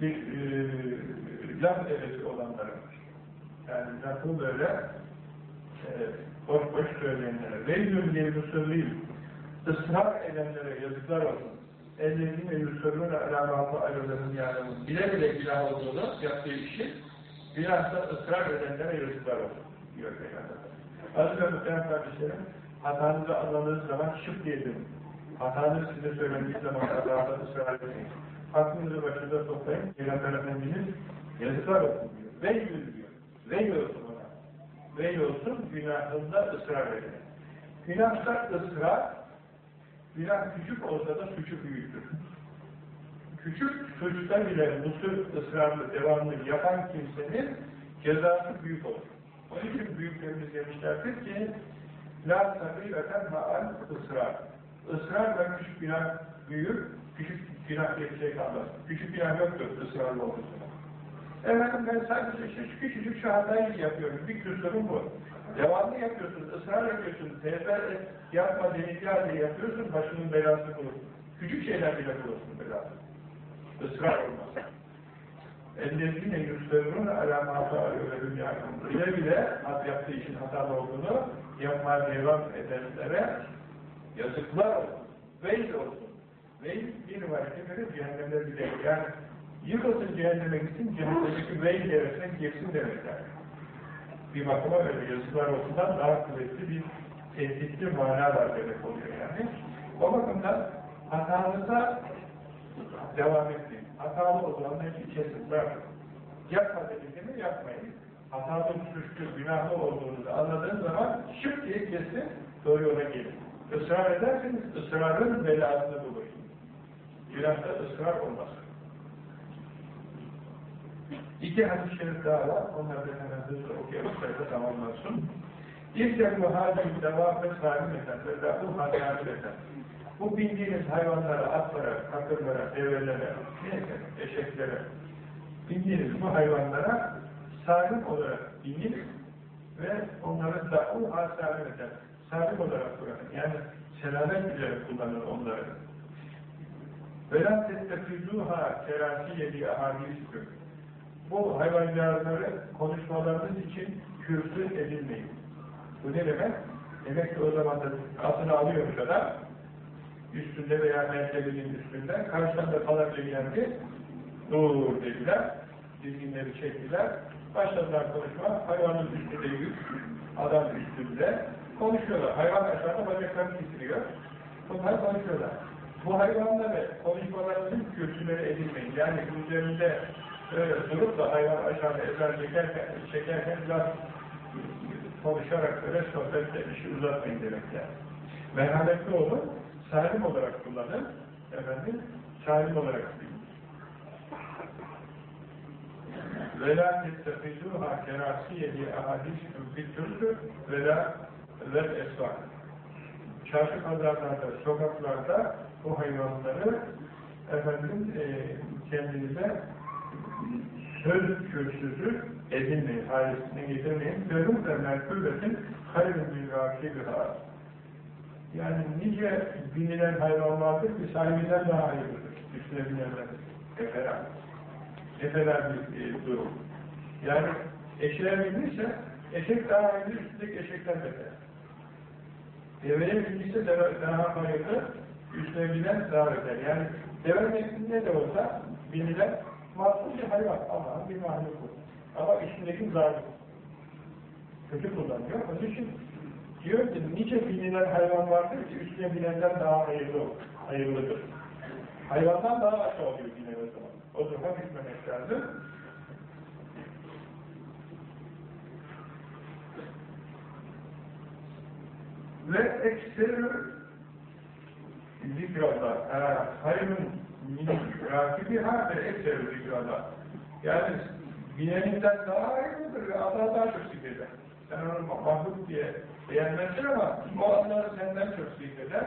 bir e, laf evesi olanlara, yani lafı böyle e, boş boş söyleyenlere, veylül müsırlıyım, ısrar edenlere yazıklar olsun. Ellezine yusırrûne alâmâfı alâlâhın yâlemun. Bile bile günah olduğunu, yaptığı işi, günahda ısrar edenlere yazıklar olsun. Diyor Peygamber. Aziz ve muhtemelen kardeşlerim, hatanızı anladığınız zaman şıp diyelim. Hatanız size söylendiği zaman hatada ısrar edin. Aklınızı başınıza toplayın. Peygamber Efendimiz yazıklar olsun diyor. Veyyül diyor. Veyyül olsun ona. Veyyül olsun günahında ısrar edin. Günahta ısrar, günah küçük olsa da suçu büyüktür. Küçük suçta bile musul ısrarlı, devamlı yapan kimsenin cezası büyük olur. Onun için büyüklerimiz demişlerdir ki La sabireten ma'al ısrar. Israrla küçük günah büyür, küçük günah diye bir şey kalmaz. Küçük günah yoktur ısrarlı olursa. Efendim ben sadece şu küçücük şu hatayı yapıyorum. Bir kusurum bu. Devamlı yapıyorsun, ısrar ediyorsun, tevbe yapma halde yapıyorsun, başının belası bulursun. Küçük şeyler bile bulursun belası. Israr olmaz. Ellezine yüzlerine alamata öyle dünyanın. Bile bile hat yaptığı işin hatalı olduğunu yapmaya devam edenlere yazıklar olsun. Veil olsun. Veil bir rivayete göre cehennemde bile. Yani yıkılsın cehenneme gitsin, cehennemdeki veil devresine girsin demekler. Bir bakıma öyle yazıklar olsundan daha kuvvetli bir tehditli mana var demek oluyor yani. O bakımdan hatanıza devam etmeyin. Hatalı o zaman hep kesin bırakın. Yapma dediğini mi yapmayın. Hatalı, suçlu, günahlı olduğunuzu anladığın zaman şık diye kesin doğru yola gelin. Israr ederseniz ısrarın belasını bulursun. Günahda ısrar olmaz. İki hadis-i şerif daha var. Onları da hemen hızlı okuyalım. Sayıda tamamlansın. İlk defa hadis devam ve salim eden ve dahu eden. Bu bindiğiniz hayvanlara, atlara, kakırlara, develere, neyse, eşeklere, bindiğiniz bu hayvanlara salim olarak binin ve onları dahu hasalim eden, salim olarak bırakın. Yani selamet üzere kullanın onları. وَلَا تَتَّفِذُوهَا كَرَاسِيَ ahadisüküm. Bu hayvancağızları konuşmalarınız için kürsü edilmeyin. Bu ne demek? Demek ki o zaman da atını alıyormuş adam, üstünde veya merkebinin üstünde, karşıdan da falanca geldi, dur dediler, dizginleri çektiler, başladılar konuşma, hayvanın üstünde yük, adam üstünde, konuşuyorlar. Hayvan aşağıda bacaklarını titriyor, bunlar konuşuyorlar. Bu hayvanları konuşmalarının kürsüleri edilmeyin. Yani üzerinde öyle durup da hayvan aşağıda ezber çekerken, çekerken laf konuşarak öyle sohbette işi uzatmayın demek yani. Merhametli olun, salim olarak kullanın, efendim, salim olarak bilin. وَلَا تَتَّخِذُوهَا كَرَاسِيَ لِأَحَدِيثِكُمْ فِي الْتُرْكُ وَلَا وَالْاَسْوَاقِ Çarşı pazarlarda, sokaklarda bu hayvanları efendim e, kendinize söz kürsüsü edinmeyin, haresine getirmeyin. Sözüm de merkubetin hayrın bir rakibiha. Yani nice binilen hayvan vardır ki sahibinden daha hayırlıdır. Üstüne binenler. Efela. Efela bir e, durum. Yani eşeğe binmişse eşek daha hayırlı, üstündeki eşekten beter. Deveye bindiyse daha hayırlı, üstüne binen daha beter. Yani devenin ne de olsa binilen masum bir hayvan. Allah'ın bir mahluku. Ama üstündeki zalim. Kötü kullanıyor. Onun için diyor ki nice binilen hayvan vardır ki üstüne binenden daha hayırlı, hayırlıdır. Hayvandan daha aşağı oluyor binen o zaman. O zaman hükmemek lazım. Ve ekserü zikrallah. Hayrın rakibiha ve ekserü zikrallah. Yani bineninden daha hayırlıdır ve Allah daha çok zikreder. Sen onu mahluk diye beğenmezsin ama o Allah'ı senden çok zikreder.